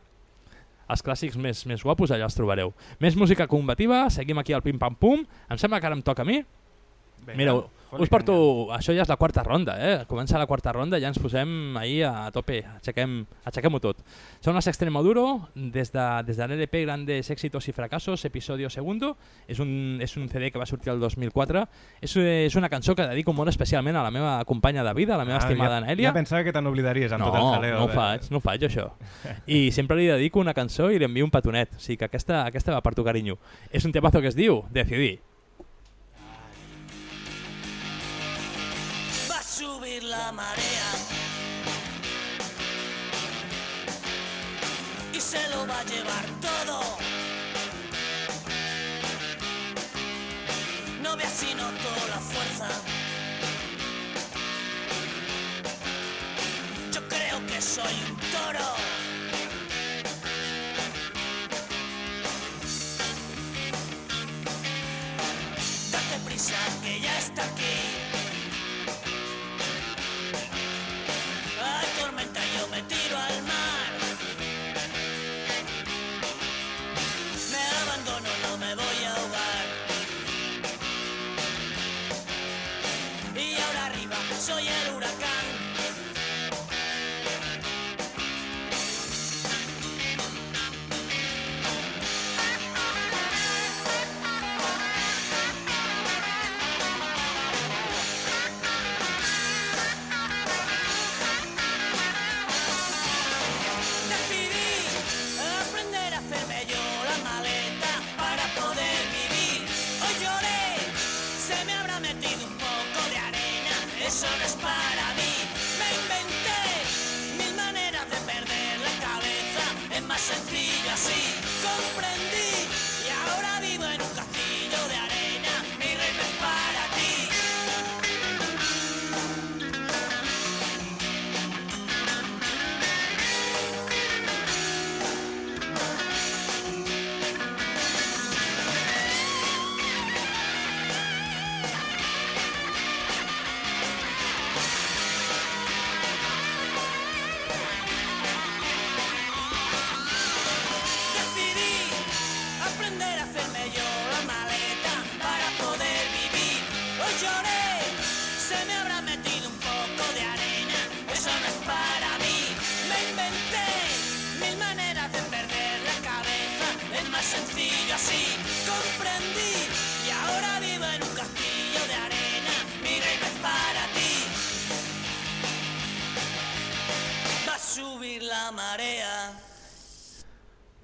els clàssics més, més guapos allà els trobareu. Més música combativa, seguim aquí al pim-pam-pum. Em sembla que ara em toca a mi. Vinga, Mira, fot-li us porto... Això ja és la quarta ronda, eh? Comença la quarta ronda i ja ens posem ahir a tope. Aixequem- Aixequem-ho tot. Són les Extremoduro, des de, des de l'LP Grandes Éxitos y Fracasos, episodio segundo. És un, és un CD que va sortir el 2004. És, és una cançó que dedico molt especialment a la meva companya de vida, a la meva Ah, estimada ja, Anèlia. Ja pensava que te n'oblidaries amb no, tot el jaleo. no ho de- faig, no ho faig això. I sempre li dedico una cançó i li envio un petonet. O sigui que aquesta, aquesta va per tu, carinyo. És un temazo que es diu Decidir. La marea y se lo va a llevar todo. No veas si noto la fuerza. Yo creo que soy un toro. Date prisa que ya está aquí.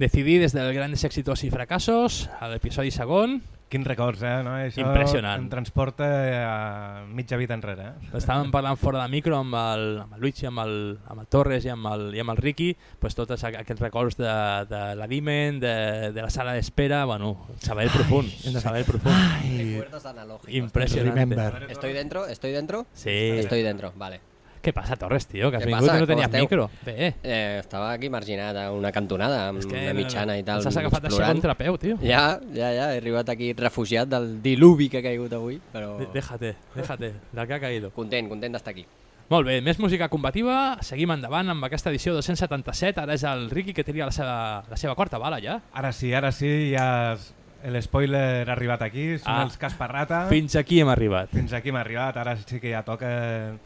Decidí des del Grandes Éxitos i Fracassos, a l'episodi segon. Quins records, eh? No? Això Impressionant. Em transporta a mitja vida enrere. Eh? Estàvem parlant fora de micro amb el, amb el Luigi, amb el, amb el Torres i amb el, i amb el Ricky, pues tots aqu- aquests records de, de la Dimen, de, de la sala d'espera, bueno, saber profund, saber profund. Recuerdos analógicos. Impresionante. Remember. ¿Estoy dentro? ¿Estoy dentro? Sí. Estoy dentro, vale. Què passa, Torres, tio? Que has Què vingut passa? i no Com tenies esteu? micro. Bé. Eh, estava aquí marginat a una cantonada amb una mitjana i tal. ens has agafat així a explorant. contrapeu, tio. Ja, ja, ja, he arribat aquí refugiat del diluvi que ha caigut avui, però... De- Déjate, déjate, del que ha caído. Content, content d'estar aquí. Molt bé, més música combativa, seguim endavant amb aquesta edició 277, ara és el Ricky que tria la seva, la seva quarta bala ja. Ara sí, ara sí, ja es- l'espoiler ha arribat aquí, són Ah. els Casparrata. Fins aquí hem arribat. Fins aquí hem arribat, ara sí que ja toca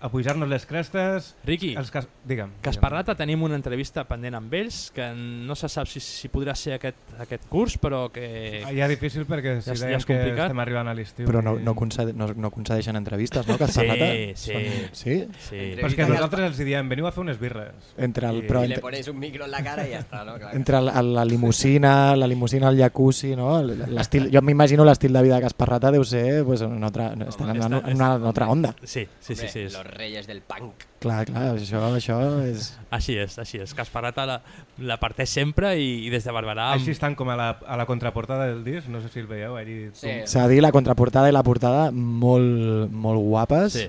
a pujar-nos les crestes. Ricky, els cas... digue'm. Casparrata tenim una entrevista pendent amb ells que no se sap si, si podrà ser aquest, aquest curs, però que... Ah, ja és difícil perquè si ja, dèiem ja és que estem arribant a l'estiu. Però no, no, concede, no, no concedeixen entrevistes, no? Que Sí, sí, Són- sí? sí. Però és que nosaltres els diem, veniu a fer unes birres. Entre el, I- però I le entre, pones un micro en la cara i ja està, no? Clar. entre la, la limusina, la limusina al jacuzzi, no? L'estil, jo m'imagino l'estil de vida de Casparrata deu ser pues, en, otra, estan en, una, en una altra onda. Sí, sí, sí. Sí, és. Los reyes del punk. Clar, clar, això, això és... Així és, així és. Casparrata la, la parteix sempre i, i des de Barberà... amb- Així estan com a la, a la contraportada del disc, no sé si el veieu. Allí, Sí. S'ha de dir la contraportada i la portada molt, molt guapes. Sí.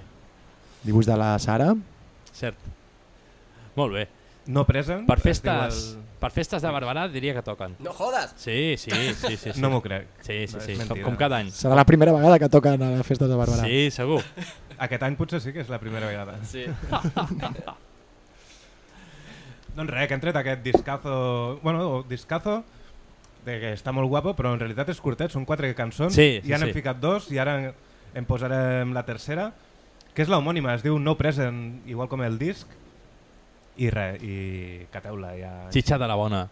Dibuix de la Sara. Cert. Molt bé. No present. Per festes, el- per festes de Barberà diria que toquen. No jodes! Sí, sí, sí. sí, sí. No m'ho crec. Sí, sí, sí. Com, mentida. com cada any. Serà la primera vegada que toquen a les festes de Barberà. Sí, segur. Aquest any potser sí que és la primera vegada. Sí. doncs res, que hem tret aquest discazo... Bueno, discazo de que està molt guapo, però en realitat és curtet, són quatre cançons. Sí, sí, I ara sí. ficat dos i ara en posarem la tercera, que és l'homònima, es diu No Present, igual com el disc. I res, i cateu-la ja. Xitxa de la bona.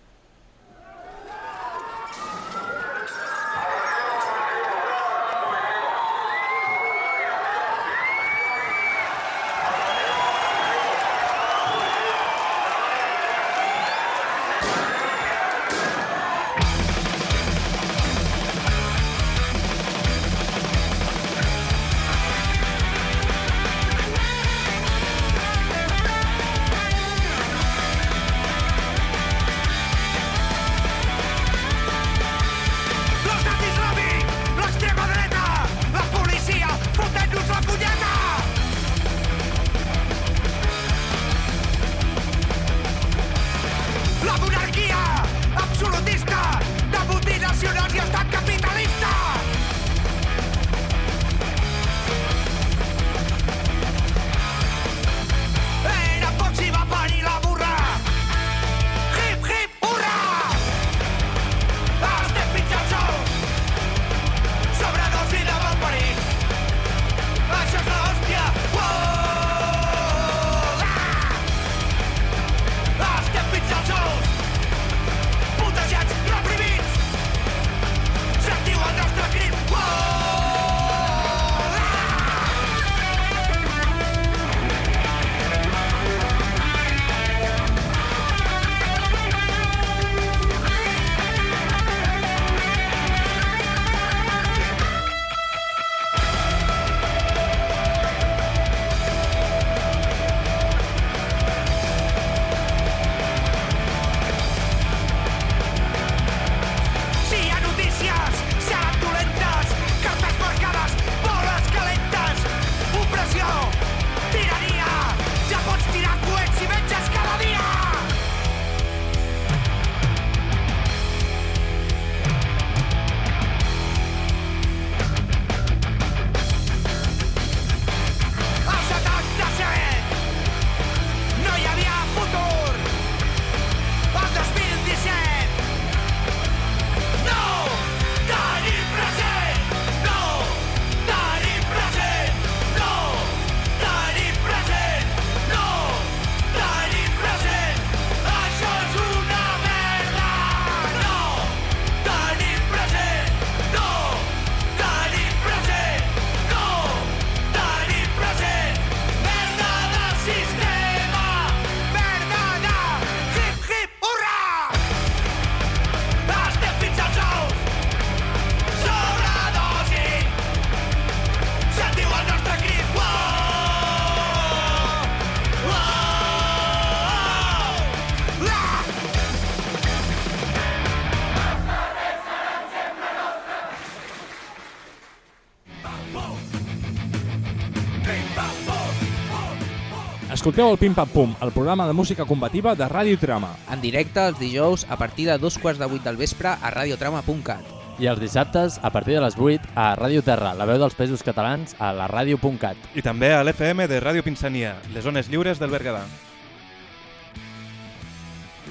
Escolteu el Pim Pam Pum, el programa de música combativa de Ràdio Trama. En directe els dijous a partir de dos quarts de vuit del vespre a radiotrama.cat. I els dissabtes, a partir de les 8, a Ràdio Terra, la veu dels pesos catalans, a la ràdio.cat. I també a l'FM de Ràdio Pinsania, les zones lliures del Berguedà.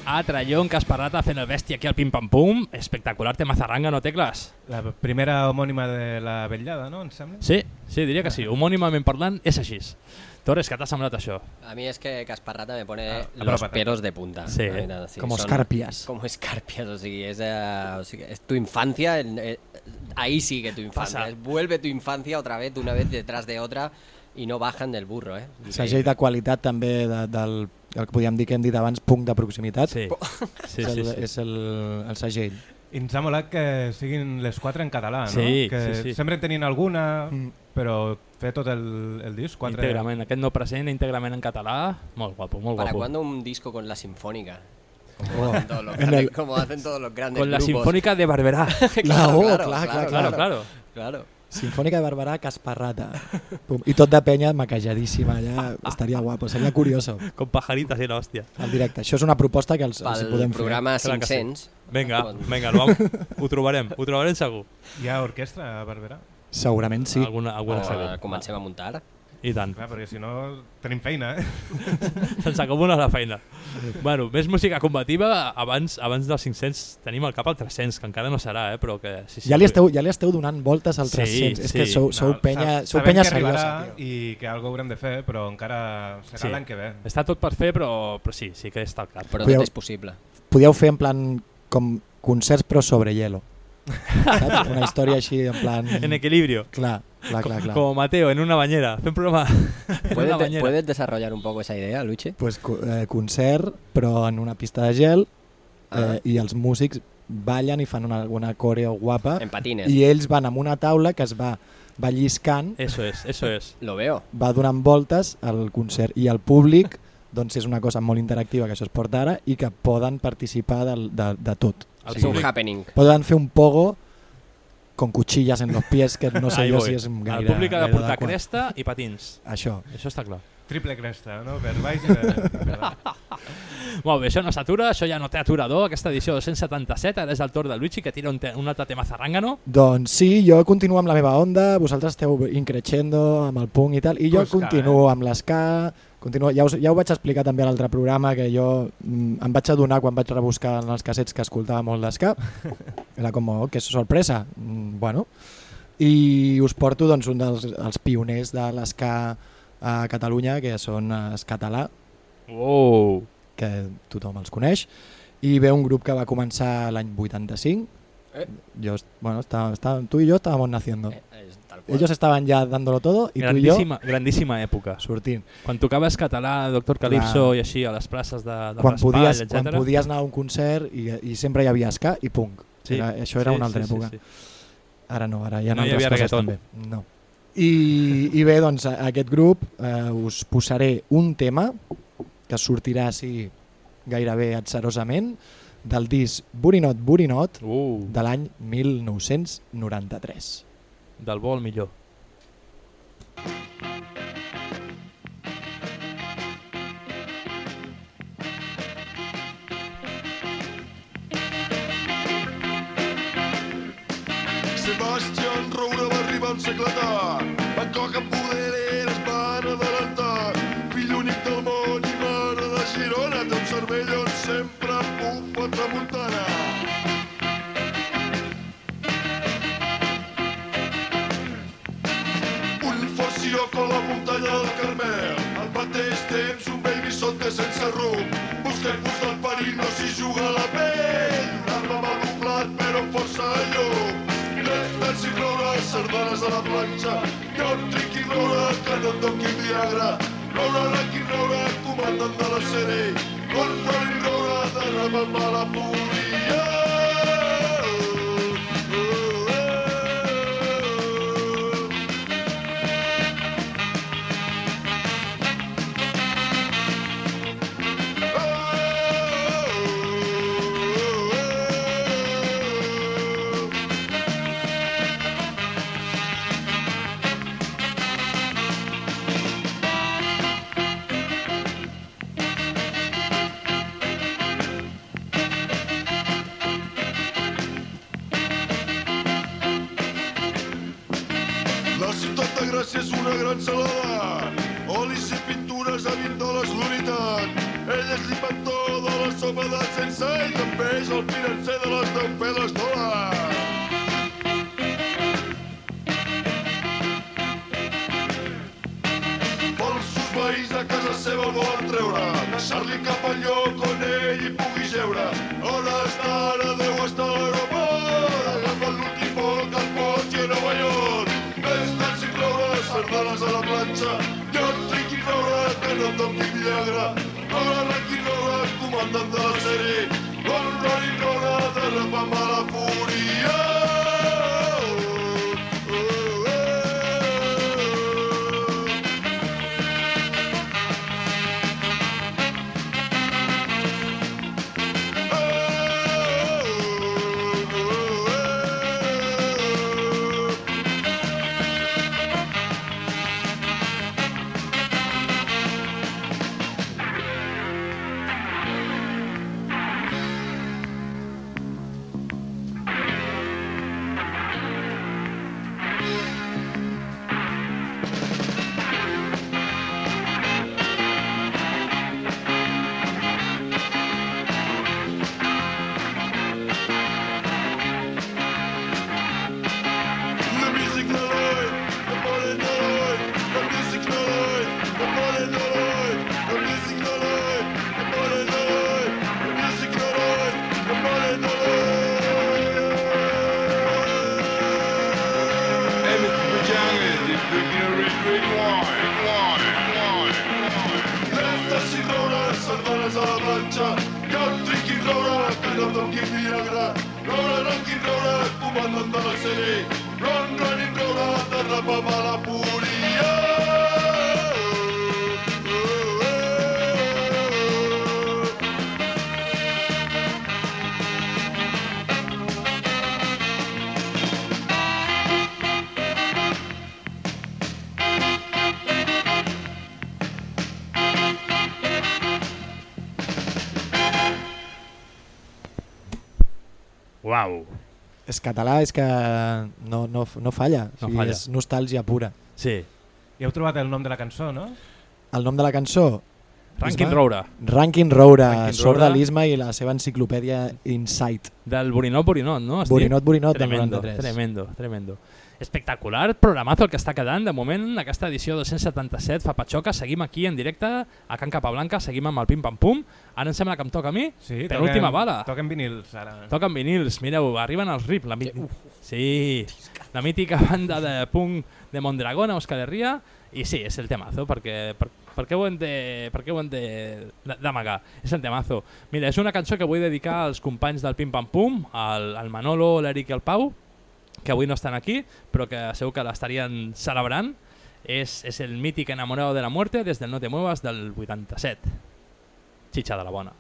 Ah, Trallón, que has parlat fent el bèstia aquí al Pim Pam Pum. Espectacular tema zarranga, no tecles? La primera homònima de la vetllada, no? Em sembla? Sí, sí, diria que sí. Homònimament parlant, és així. Torres, què t'ha semblat això? A mí es que Casparrata me pone Ah, los pelos de punta. Sí. No hay nada así. Como Son- escarpias. Como escarpias, o sea, es, eh, o sea, es tu infancia, eh, ahí sigue tu infancia. Pasa. Es- Vuelve tu infancia otra vez, de una vez detrás de otra, y no bajan del burro, eh. Segell de qualitat també de, del el que podíem dir que hem dit abans, punt de proximitat. Sí. Sí, és el, sí, sí. És el, el segell. I ens ha molat que siguin les quatre en català, no? Sí, que sí, sí. sempre en tenien alguna, però fer tot el, el disc, quatre... Íntegrament, aquest no present, íntegrament en català, molt guapo, molt ¿Para guapo. cuándo un disco con la sinfónica? Oh. Como, hacen todos los grandes, el- como hacen todos los grandes Con la grupos. sinfónica de Barberá. claro, Oh, claro, clar, claro, clar, claro. claro. Sinfònica de Barberà, Casparrata. Pum. I tot de penya maquejadíssima allà. Estaria guapo, seria curioso. Com pajaritas i l'hòstia. Al directe. Això és una proposta que els, els podem programa fer. Sí. 500. Vinga, vinga, no, ho trobarem, ho trobarem segur. Hi ha orquestra a Barberà? Segurament sí. Alguna, alguna Oh, segur. comencem a muntar. I tant. Clar, perquè si no tenim feina, eh? Se'ns acumula la feina. bueno, més música combativa, abans abans dels 500 tenim al cap el 300, que encara no serà, eh, però que... Sí, sí, Ja li, esteu, ja li esteu donant voltes al Sí, 300. és sí. que sou, sou No, penya, sou penya seriosa. tio. I que alguna haurem de fer, però encara serà Sí. l'any que ve. Està tot per fer, però, però sí, sí que està al cap. Però Podeu- tot és possible. Podíeu fer en plan com concerts però sobre hielo. Saps? Una història així en plan... En equilibrio. Clar, clar, clar. clar. Como Mateo, en una bañera. Fem programa en ¿Puedes, una de- bañera. ¿Puedes desarrollar un poco esa idea, Luche? pues, co- eh, concert, però en una pista de gel eh, Ah. i els músics ballen i fan una, una coreo guapa En patines. i ells van amb una taula que es va, va lliscant, Eso es, eso es. Lo veo. va donant voltes al concert i el públic doncs és una cosa molt interactiva que això es porta ara i que poden participar del, de, de tot. El públic- happening. Poden fer un pogo con cuchillas en los pies que no sé jo si és gaire El públic ha de portar adequat. cresta i patins. Això. Això està clar. Triple cresta, no? Per baix i per. Molt bé, això no s'atura, això ja no té aturador, aquesta edició 277, ara és el torn de Luigi que tira un, te un altre tema zarrangano. Doncs sí, jo continuo amb la meva onda, vosaltres esteu increixendo amb el punk i tal, i jo ska, continuo amb l'esca, continuo, ja, us, ja ho vaig explicar també a l'altre programa, que jo mm, em vaig adonar quan vaig rebuscar en els cassets que escoltava molt d'esca, era com, oh, que sorpresa, mm, bueno, i us porto doncs, un dels els pioners de l'esca a Catalunya, que són Escatalà, Wow. que tothom els coneix, i ve un grup que va començar l'any 85, Eh. est- bueno, está, está- tú y yo estábamos naciendo. Eh, cual. Ellos estaban ya dándolo todo y tú y yo Grandíssima, grandíssima època. sortint. Quan tocaves català, Doctor Calypso Clar. i així a les places de, de Quan Raspall, podies, etc. quan podies anar a un concert i, i sempre hi havia ska i punk. Era, això era sí, una altra sí, sí, època. sí. Ara no, ara hi ha No hi altres havia coses reggaeton. també. No. I, I bé, doncs a- aquest grup eh, us posaré un tema que sortirà així gairebé atzerosament del disc Burinot Burinot Uh, de l'any 1993. Del bo al millor. Sebastián Roura va arribar al segle tard. Bangkok en poder era es van adelantar. Fill únic del món i mare de Girona, té un cervell on sempre bufa tramuntana. Temps un vell bisonte sense rumb. Busquem gust del perill, no s'hi juga la pell. L'arma mal doblat però amb força llum. Nens i ploure, sardanes a la planxa. Un triqui roure que no et doni Viagra. Roure, l'aqui roure, comandant de la sèrie. Con Rolling roure, derramant-me la furia. És català, és que no, no, no falla. No o sigui, falla. És nostàlgia pura. Sí. I heu trobat el nom de la cançó, no? El nom de la cançó? Rankin? Roure. Rankin Roure, Rankin sort de l'Isma i la seva enciclopèdia Insight. Del Borinot Borinot, no? dit? Borinot Borinot del tremendo, 93. Tremendo, tremendo. Espectacular programazo el que està quedant. De moment, aquesta edició 277 fa patxoca. Seguim aquí en directe a Can Capablanca, seguim amb el Pim Pam Pum. Ara em sembla que em toca a mi. Sí, per l'última bala. toquen vinils, ara. Toquen vinils. Mireu, arriben els RIP. La, mi... sí, la mítica banda de punk de Mondragón, a Euskal Herria. I sí, és el temazo, perquè, per, per què ho hem de- per què ho hem de- d'amagar? És el temazo. Mira, és una cançó que vull dedicar als companys del Pim Pam Pum, al, al Manolo, l'Eric i el Pau, que avui no estan aquí, però que segur que l'estarien celebrant. És, és el mític Enamorado de la Muerte des del No te muevas del 87. Xitxa de la bona.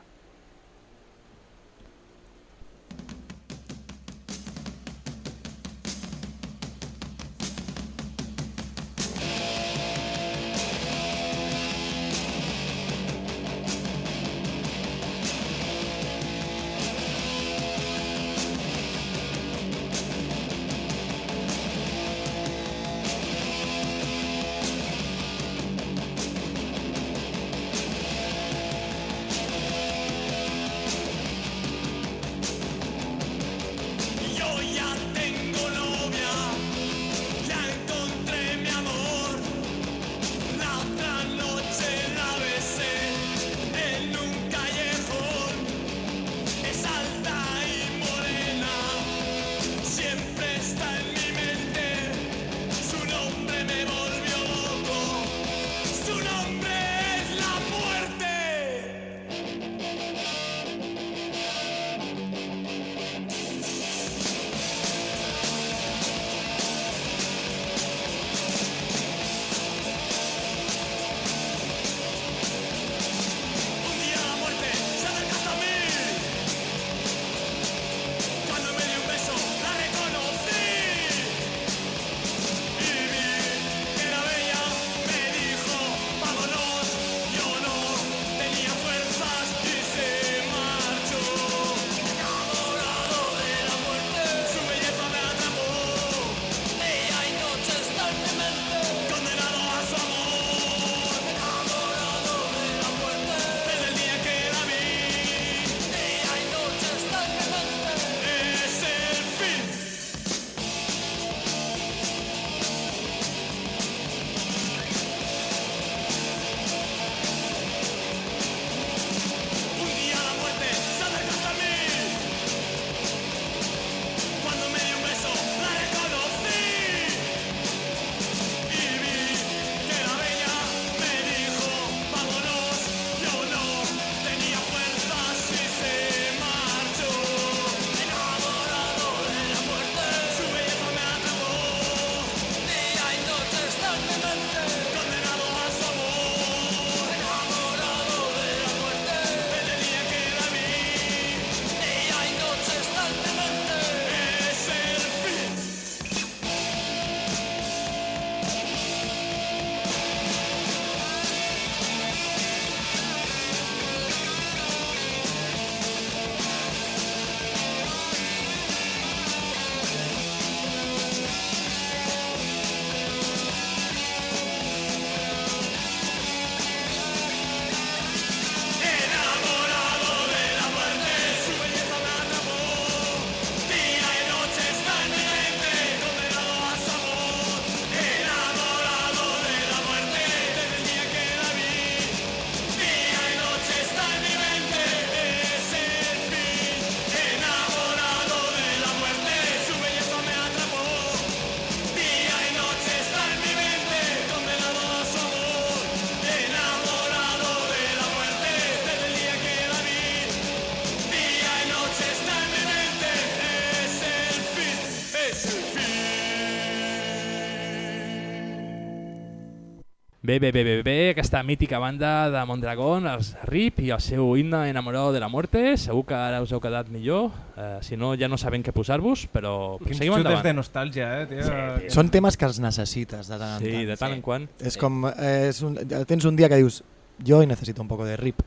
Bé, bé, bé, bé, bé, aquesta mítica banda de Mondragón, els RIP i el seu himne enamorado de la muerte. Segur que ara us heu quedat millor. Eh, si no, ja no sabem què posar-vos, però Quins seguim xutes endavant. de nostàlgia, eh, tio. Sí, tio. Són temes que els necessites de tant en Sí, tant. de tant en quant. És Sí. com, eh, és un, tens un dia que dius, jo hoy necesito un poco de rip.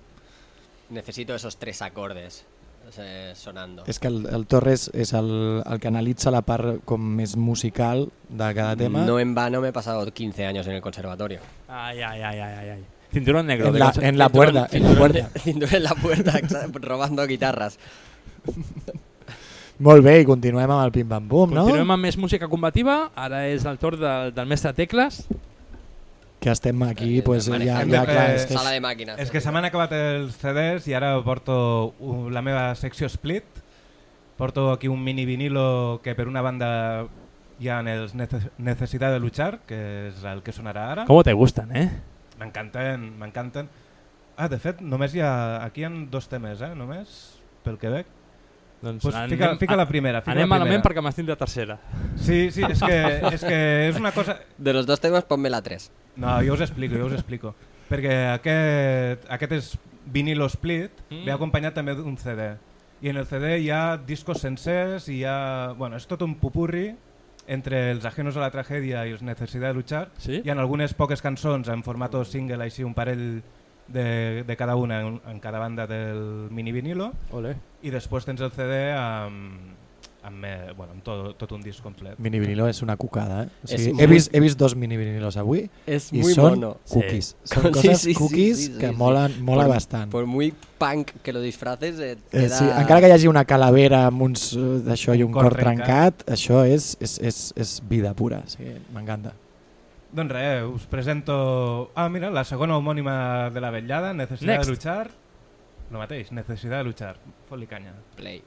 Necesito esos tres acordes eh, sonando. És que el, el Torres és el, el que analitza la part com més musical de cada tema. No en vano me he pasado 15 años en el conservatorio. Ay, ay, ay, ay, ay, ay. Cinturón negro. En la- en la puerta, en la puerta. Cinturón en la puerta, robando guitarras. Molt bé, i continuem amb el pim-pam-pum, no? Continuem amb més música combativa. Ara és el torn del, del mestre Tecles. Que estem aquí, pues, ja, Hem ja, de clar, és que Sala de màquines. És que se m'han acabat els CDs i ara porto la meva secció split. Porto aquí un mini vinilo que per una banda hi ha els nece Necessitat de luchar, que és el que sonarà ara. Com te gustan, eh? M'encanten, m'encanten. Ah, de fet, només hi ha... Aquí hi ha dos temes, eh? Només, pel que veig. Doncs pues anem- fica, fica la primera. Fica Anem la malament primera. perquè m'estic de tercera. Sí, sí, és que, és que és una cosa... De los dos temas, ponme la 3. No, jo us explico, jo us explico. Perquè aquest, aquest és vinilo split, Mm. ve acompanyat també d'un CD. I en el CD hi ha discos sencers i hi ha... Bueno, és tot un pupurri entre els ajenos a la tragèdia i els necessitat de luchar. Sí? Hi ha algunes poques cançons en format single, així un parell de, de cada una en, en cada banda del mini vinilo. Olé. I després tens el CD amb, amb, eh, bueno, amb tot, tot un disc complet. mini vinilo és una cucada, eh? O sigui, muy- he, vist, he vist dos mini vinilos avui És i muy són mono. cookies. Sí. Són Sí, coses sí, sí, cookies sí, sí, que sí. molen, mola Por- bastant. Por muy punk que lo disfraces, eh, Eh, queda... sí, encara que hi hagi una calavera amb uns eh, d'això i Un un cor cor trencat, això és, és, és, és vida pura, sí, m'encanta. Doncs res, us presento... Ah, mira, la segona homònima de la vetllada, Necessitat Next. de luchar. Lo mateix, Necessitat de luchar. Fot-li canya. Play.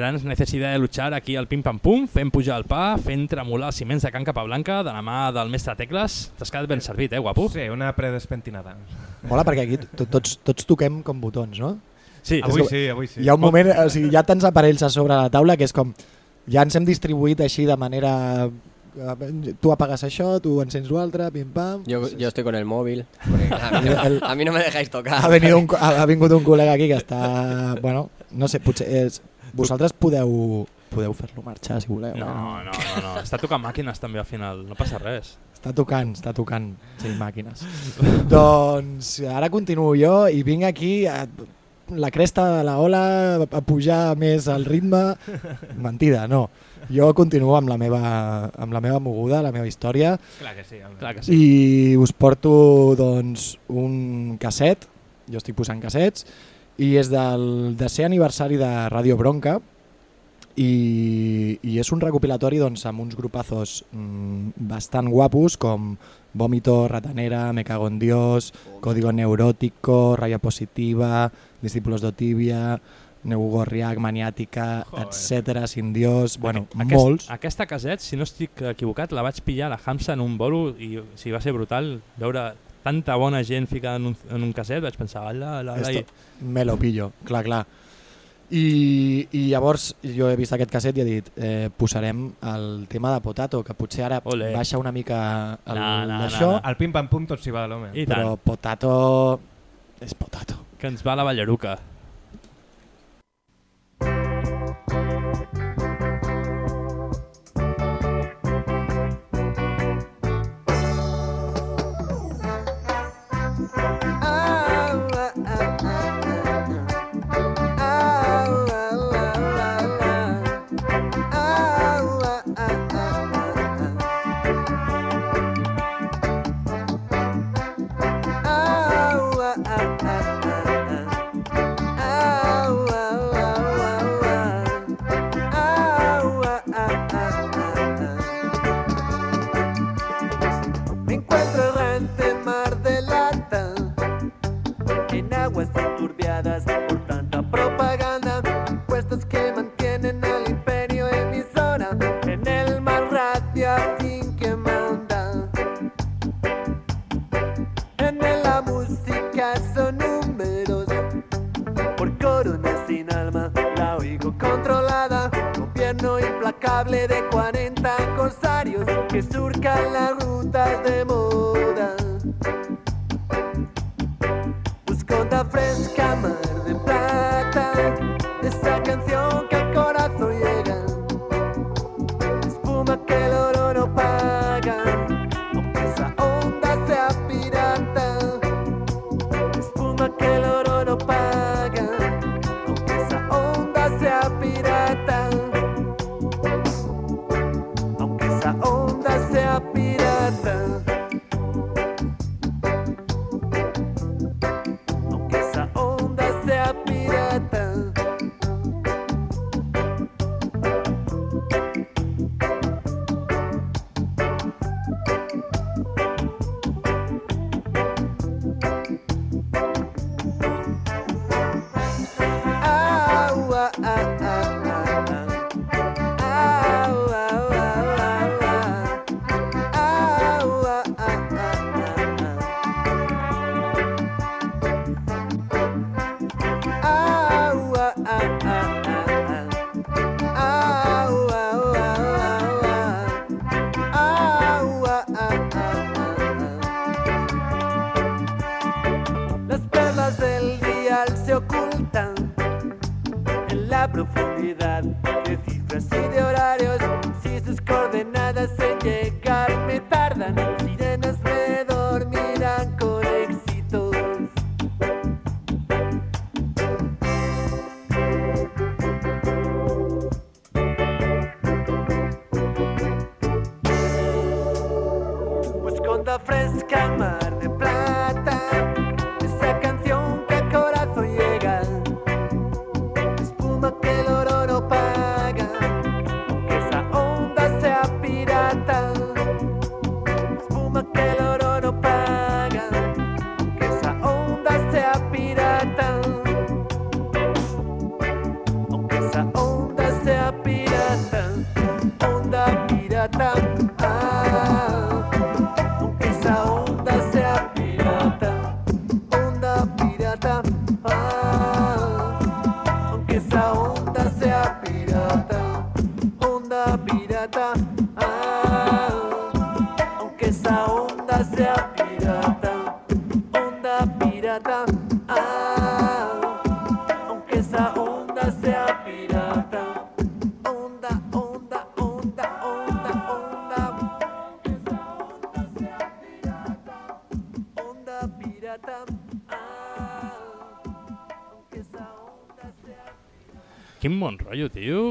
Grans necessitat de luchar aquí al Pim Pam Pum, fent pujar el pa, fent tremolar els ciments de Can Capablanca de la mà del mestre Tecles. T'has quedat ben servit, eh, guapo? Sí, una predespentinada. Mola perquè aquí to- tots, tots toquem com botons, no? Sí. Avui sí, avui sí. Hi ha un moment, o sigui, hi ha tants aparells a sobre la taula que és com... Ja ens hem distribuït així de manera... eh, Tu apagues això, tu encens l'altre, pim-pam... Yo, yo estoy con el móvil. claro, a, mí no, a mí no me dejáis tocar. Ha, venido un, ha vingut un col·lega aquí que està... Bueno, no sé, potser és... Vosaltres podeu, podeu fer-lo marxar si voleu. No, eh? no, no, no. Està tocant màquines també al final, no passa res. Està tocant, està tocant, sí, màquines. doncs ara continuo jo i vinc aquí a la cresta de la ola a pujar més el ritme. Mentida, no. Jo continuo amb la meva, amb la meva moguda, la meva història. Clar que sí. Clar que sí. I us porto doncs, un casset, jo estic posant cassets, i és del desè aniversari de Ràdio Bronca, i, i és un recopilatori doncs, amb uns grupazos mm, bastant guapos com Vómito, Ratanera, Me cago en Dios, Código Neurótico, Raya Positiva, Discípulos de Tibia, Neu Gorriac, Maniàtica, etc. Sin Dios, bueno, Aquest, molts. Aquesta caset, si no estic equivocat, la vaig pillar a la Hamsa en un bolo i o sigui, va ser brutal veure tanta bona gent ficada en un, en un caset, vaig pensar, ala, ala, ala, Esto, me lo pillo, clar, clar. I, I llavors jo he vist aquest casset i he dit eh, posarem el tema de Potato, que potser ara Olé. baixa una mica el, No, no, d'això, no, no. Al pim-pam-pum tot s'hi va, l'home. I però tant, Potato és Potato. que ens va la ballaruca.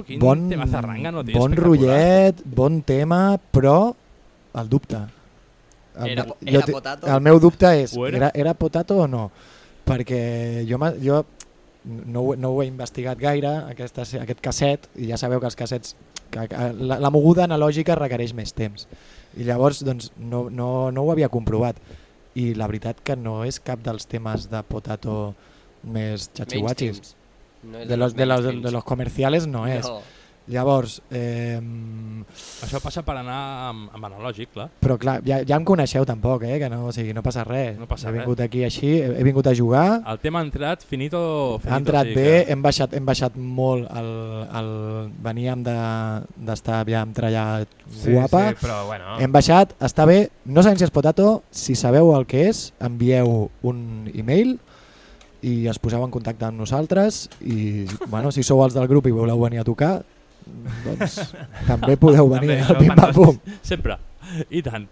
Tio. Quin Bon, tema zarrangano, tio. bon espectacular. rotllet, bon tema, però el dubte. El, Era jo era ti- potato? El meu dubte és, era? era, era potato o no? Perquè jo, jo no, ho- no ho he investigat gaire, aquesta, aquest casset, i ja sabeu que els cassets, que, que la, la moguda analògica requereix més temps. I llavors doncs, no, no, no ho havia comprovat. I la veritat que no és cap dels temes de potato més xachihuachis. No és de, los, de, los, de los comerciales no és. No. Llavors, eh, Això passa per anar amb, amb analògic, clar. però clar, ja, ja em coneixeu tampoc, eh? que no, o sigui, no passa res. No passa he res. vingut aquí així, he, he vingut a jugar, El tema ha entrat finito... finito ha entrat sí bé, que- hem baixat, hem baixat molt, el, el, veníem de- d'estar de, ja amb tralla Sí, guapa, sí, però bueno. hem baixat, està bé, no sabem si és potato, si sabeu el que és, envieu un e-mail i es poseu en contacte amb nosaltres i bueno, si sou els del grup i voleu venir a tocar doncs també podeu venir També, al Pim Pam Pum. Sempre, i tant.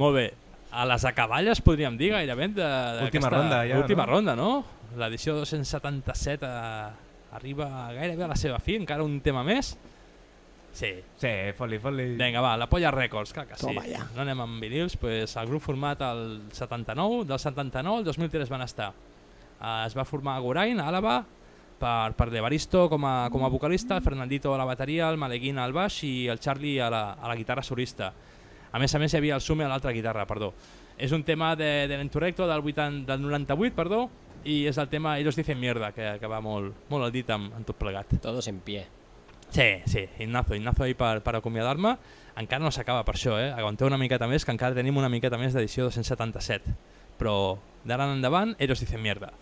Molt bé. A les acaballes podríem dir gairebé de, de Última ronda ja, Última no? ronda, no? L'edició 277 a, arriba gairebé a la seva fi, encara un tema més. Sí. Sí, fot-li, fot-li. Vinga, va, la Polla Records, clar que sí. Toma ja. No anem amb vinils, pues, el grup format el 79, del 79 al 2003 van estar. Uh, es va formar a Gorain, a Àlava, per, per l'Evaristo com, a, com a vocalista, el Fernandito a la bateria, el Maleguin al baix i el Charlie a la, a la guitarra solista. A més a més hi havia el Sume a l'altra guitarra, perdó. És un tema de, de l'Enturrecto del, 80, del 98, perdó, i és el tema Ellos dicen mierda, que, que va molt, molt al dit amb, amb tot plegat. Todos en pie. Sí, sí, Ignazo, Ignazo ahí per, per acomiadar-me. Encara no s'acaba per això, eh? Aguanteu una miqueta més, que encara tenim una miqueta més d'edició 277. Però d'ara en endavant, Eros dicen mierda.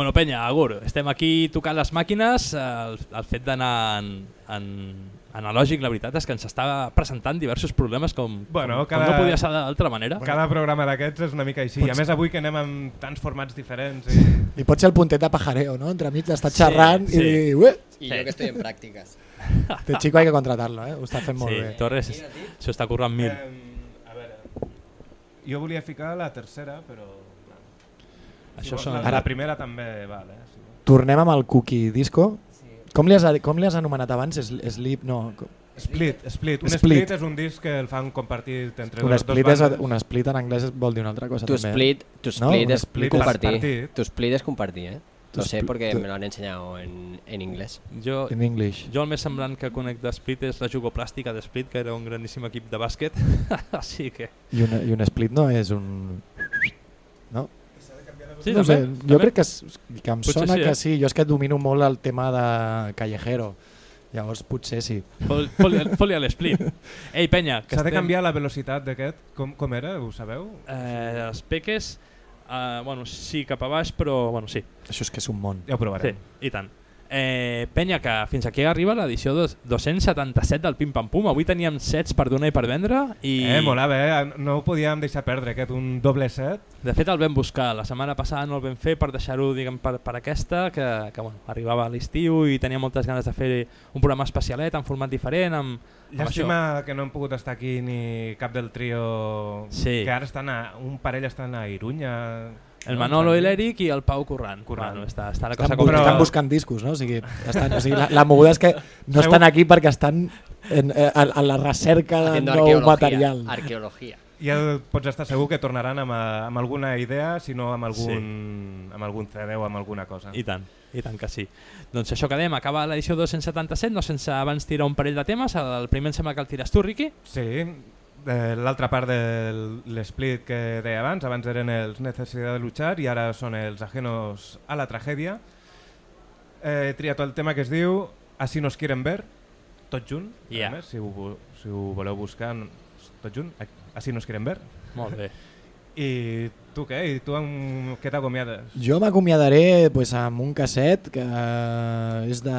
Bueno, penya, agur. Estem aquí tocant les màquines. El, el fet d'anar en, en analògic, la veritat és que ens està presentant diversos problemes com, Bueno, com, cada- com no podia ser d'altra manera. Cada programa d'aquests és una mica així. Pots- A més, avui que anem amb tants formats diferents. I... I pot ser el puntet de pajareo, ¿no? Entre mig d'estar Sí, xerrant sí. i dir... Ué! Y yo que estoy en prácticas. Este chico hay que contratarlo, eh? Ho està fent molt sí, bé. Torres s'ho està currant mil. Eh, a veure, jo volia ficar la tercera, però... Això si vols, són- la, Ara- la primera també val, eh? Vols. Tornem amb el cookie disco. Com li has, com li has anomenat abans? Es- Sleep, no... Split, split. Un Split. split. és un disc que el fan compartit entre Un les split, dos és, bandes. un split en anglès vol dir una altra cosa Tu també. split, tu No? split Un es split compartir. partit. Tu split es compartir, ¿eh? Tu Lo sé tu- me lo han enseñado en, en inglés. Jo, In English. jo el més semblant que conec de Split és la jugoplàstica de Split, que era un grandíssim equip de bàsquet. Així que... I un, I un split no és un... No? Sí, no també, sé, també. jo crec que, que em Potser sona sí, que eh? sí. Jo és que domino molt el tema de callejero. Llavors potser sí. Foli, a l'Split. Ei, penya, que S'ha de estem- canviar la velocitat d'aquest? Com, com era? Ho sabeu? Eh, els peques, eh, bueno, sí, cap a baix, però bueno, sí. Això és que és un món. Ja ho provarem. Sí, i tant. Eh, penya, que fins aquí arriba l'edició dos- 277 del Pim Pam Pum. Avui teníem sets per donar i per vendre. I... Eh, molava, eh? No ho podíem deixar perdre, aquest, un doble set. De fet, el vam buscar. La setmana passada no el vam fer per deixar-ho per, per aquesta, que, que bueno, arribava a l'estiu i tenia moltes ganes de fer un programa especialet en format diferent. Amb, amb això. Llàstima que no hem pogut estar aquí ni cap del trio... Sí. Que ara estan a, un parell estan a Irunya... El no? Manolo i Estan l'Eric i el Pau Currant. Currant. Bueno, està, està la Estan, cosa bu com estan està. buscant discos, no? O sigui, estan, o sigui la, la moguda és que no Segur- estan aquí perquè estan en, eh, a, a la recerca de Haciendo nou arqueología. material. Arqueología. Ja pots estar segur que tornaran amb, eh, amb alguna idea, si no amb algun, amb algun CD o amb alguna cosa. I tant, i tant que sí. Doncs això quedem, acaba l'edició 277, no sense abans tirar un parell de temes. El primer em sembla que el tires tu, Riqui. Sí, eh, l'altra part de l'split que deia abans, abans eren els Necesidad de luchar i ara són els ajenos a la tragèdia. He triat el tema que es diu Así nos quieren ver, tot junt, Yeah. a més, si ho, si ho voleu buscar tot junt, Así nos quieren ver. Molt bé. I tu què? I tu amb què t'acomiades? Jo m'acomiadaré pues, amb un casset que és de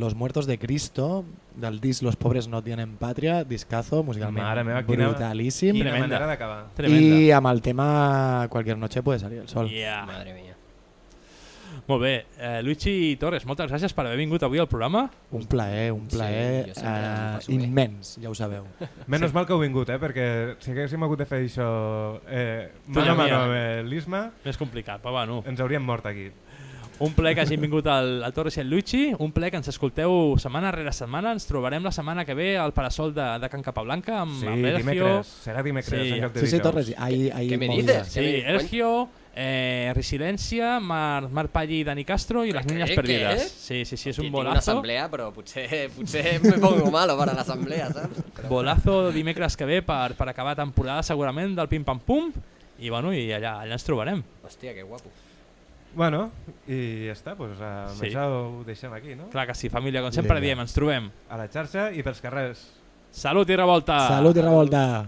Los Muertos de Cristo, del disc Los Pobres no tienen patria, discazo, musicalment Mare meva, quina- brutalíssim. quina manera d'acabar. I amb el tema Cualquier noche puede salir el sol. Yeah. Madre mía. Molt bé, eh, Luigi Torres, moltes gràcies per haver vingut avui al programa. Un plaer, un plaer m'ho eh, immens, ja ho sabeu. Menys mal que heu vingut, eh? perquè si haguéssim hagut de fer això eh, mano a mano amb l'Isma, Més complicat, però bueno. ens hauríem mort aquí. Un ple que hagin vingut al, al Torres i al Luigi, un ple que ens escolteu setmana rere setmana, ens trobarem la setmana que ve al Parasol de, de Can Capablanca amb, Sí, amb Ergio. dimecres, serà dimecres en lloc de Sí, sí, dijous. Torres, ahí, ahí ¿Qué me dices? Sí, Sí, Ergio, eh, Resilència, Mar, Mar Palli i Dani Castro i les Niñas. ¿Qué? Sí, sí, sí, és un tinc una bolazo. assemblea, però potser, potser me pongo malo para l'assemblea, saps? Però Bolazo dimecres que ve per, per acabar temporada segurament del Pim Pam Pum i, bueno, i allà, allà ens trobarem. Hòstia, que guapo. Bueno, i ja està, doncs amb Sí. això ho deixem aquí, no? Clar que sí, família, com sempre Vinga. diem, ens trobem. A la xarxa i pels carrers. Salut i revolta! Salut i revolta.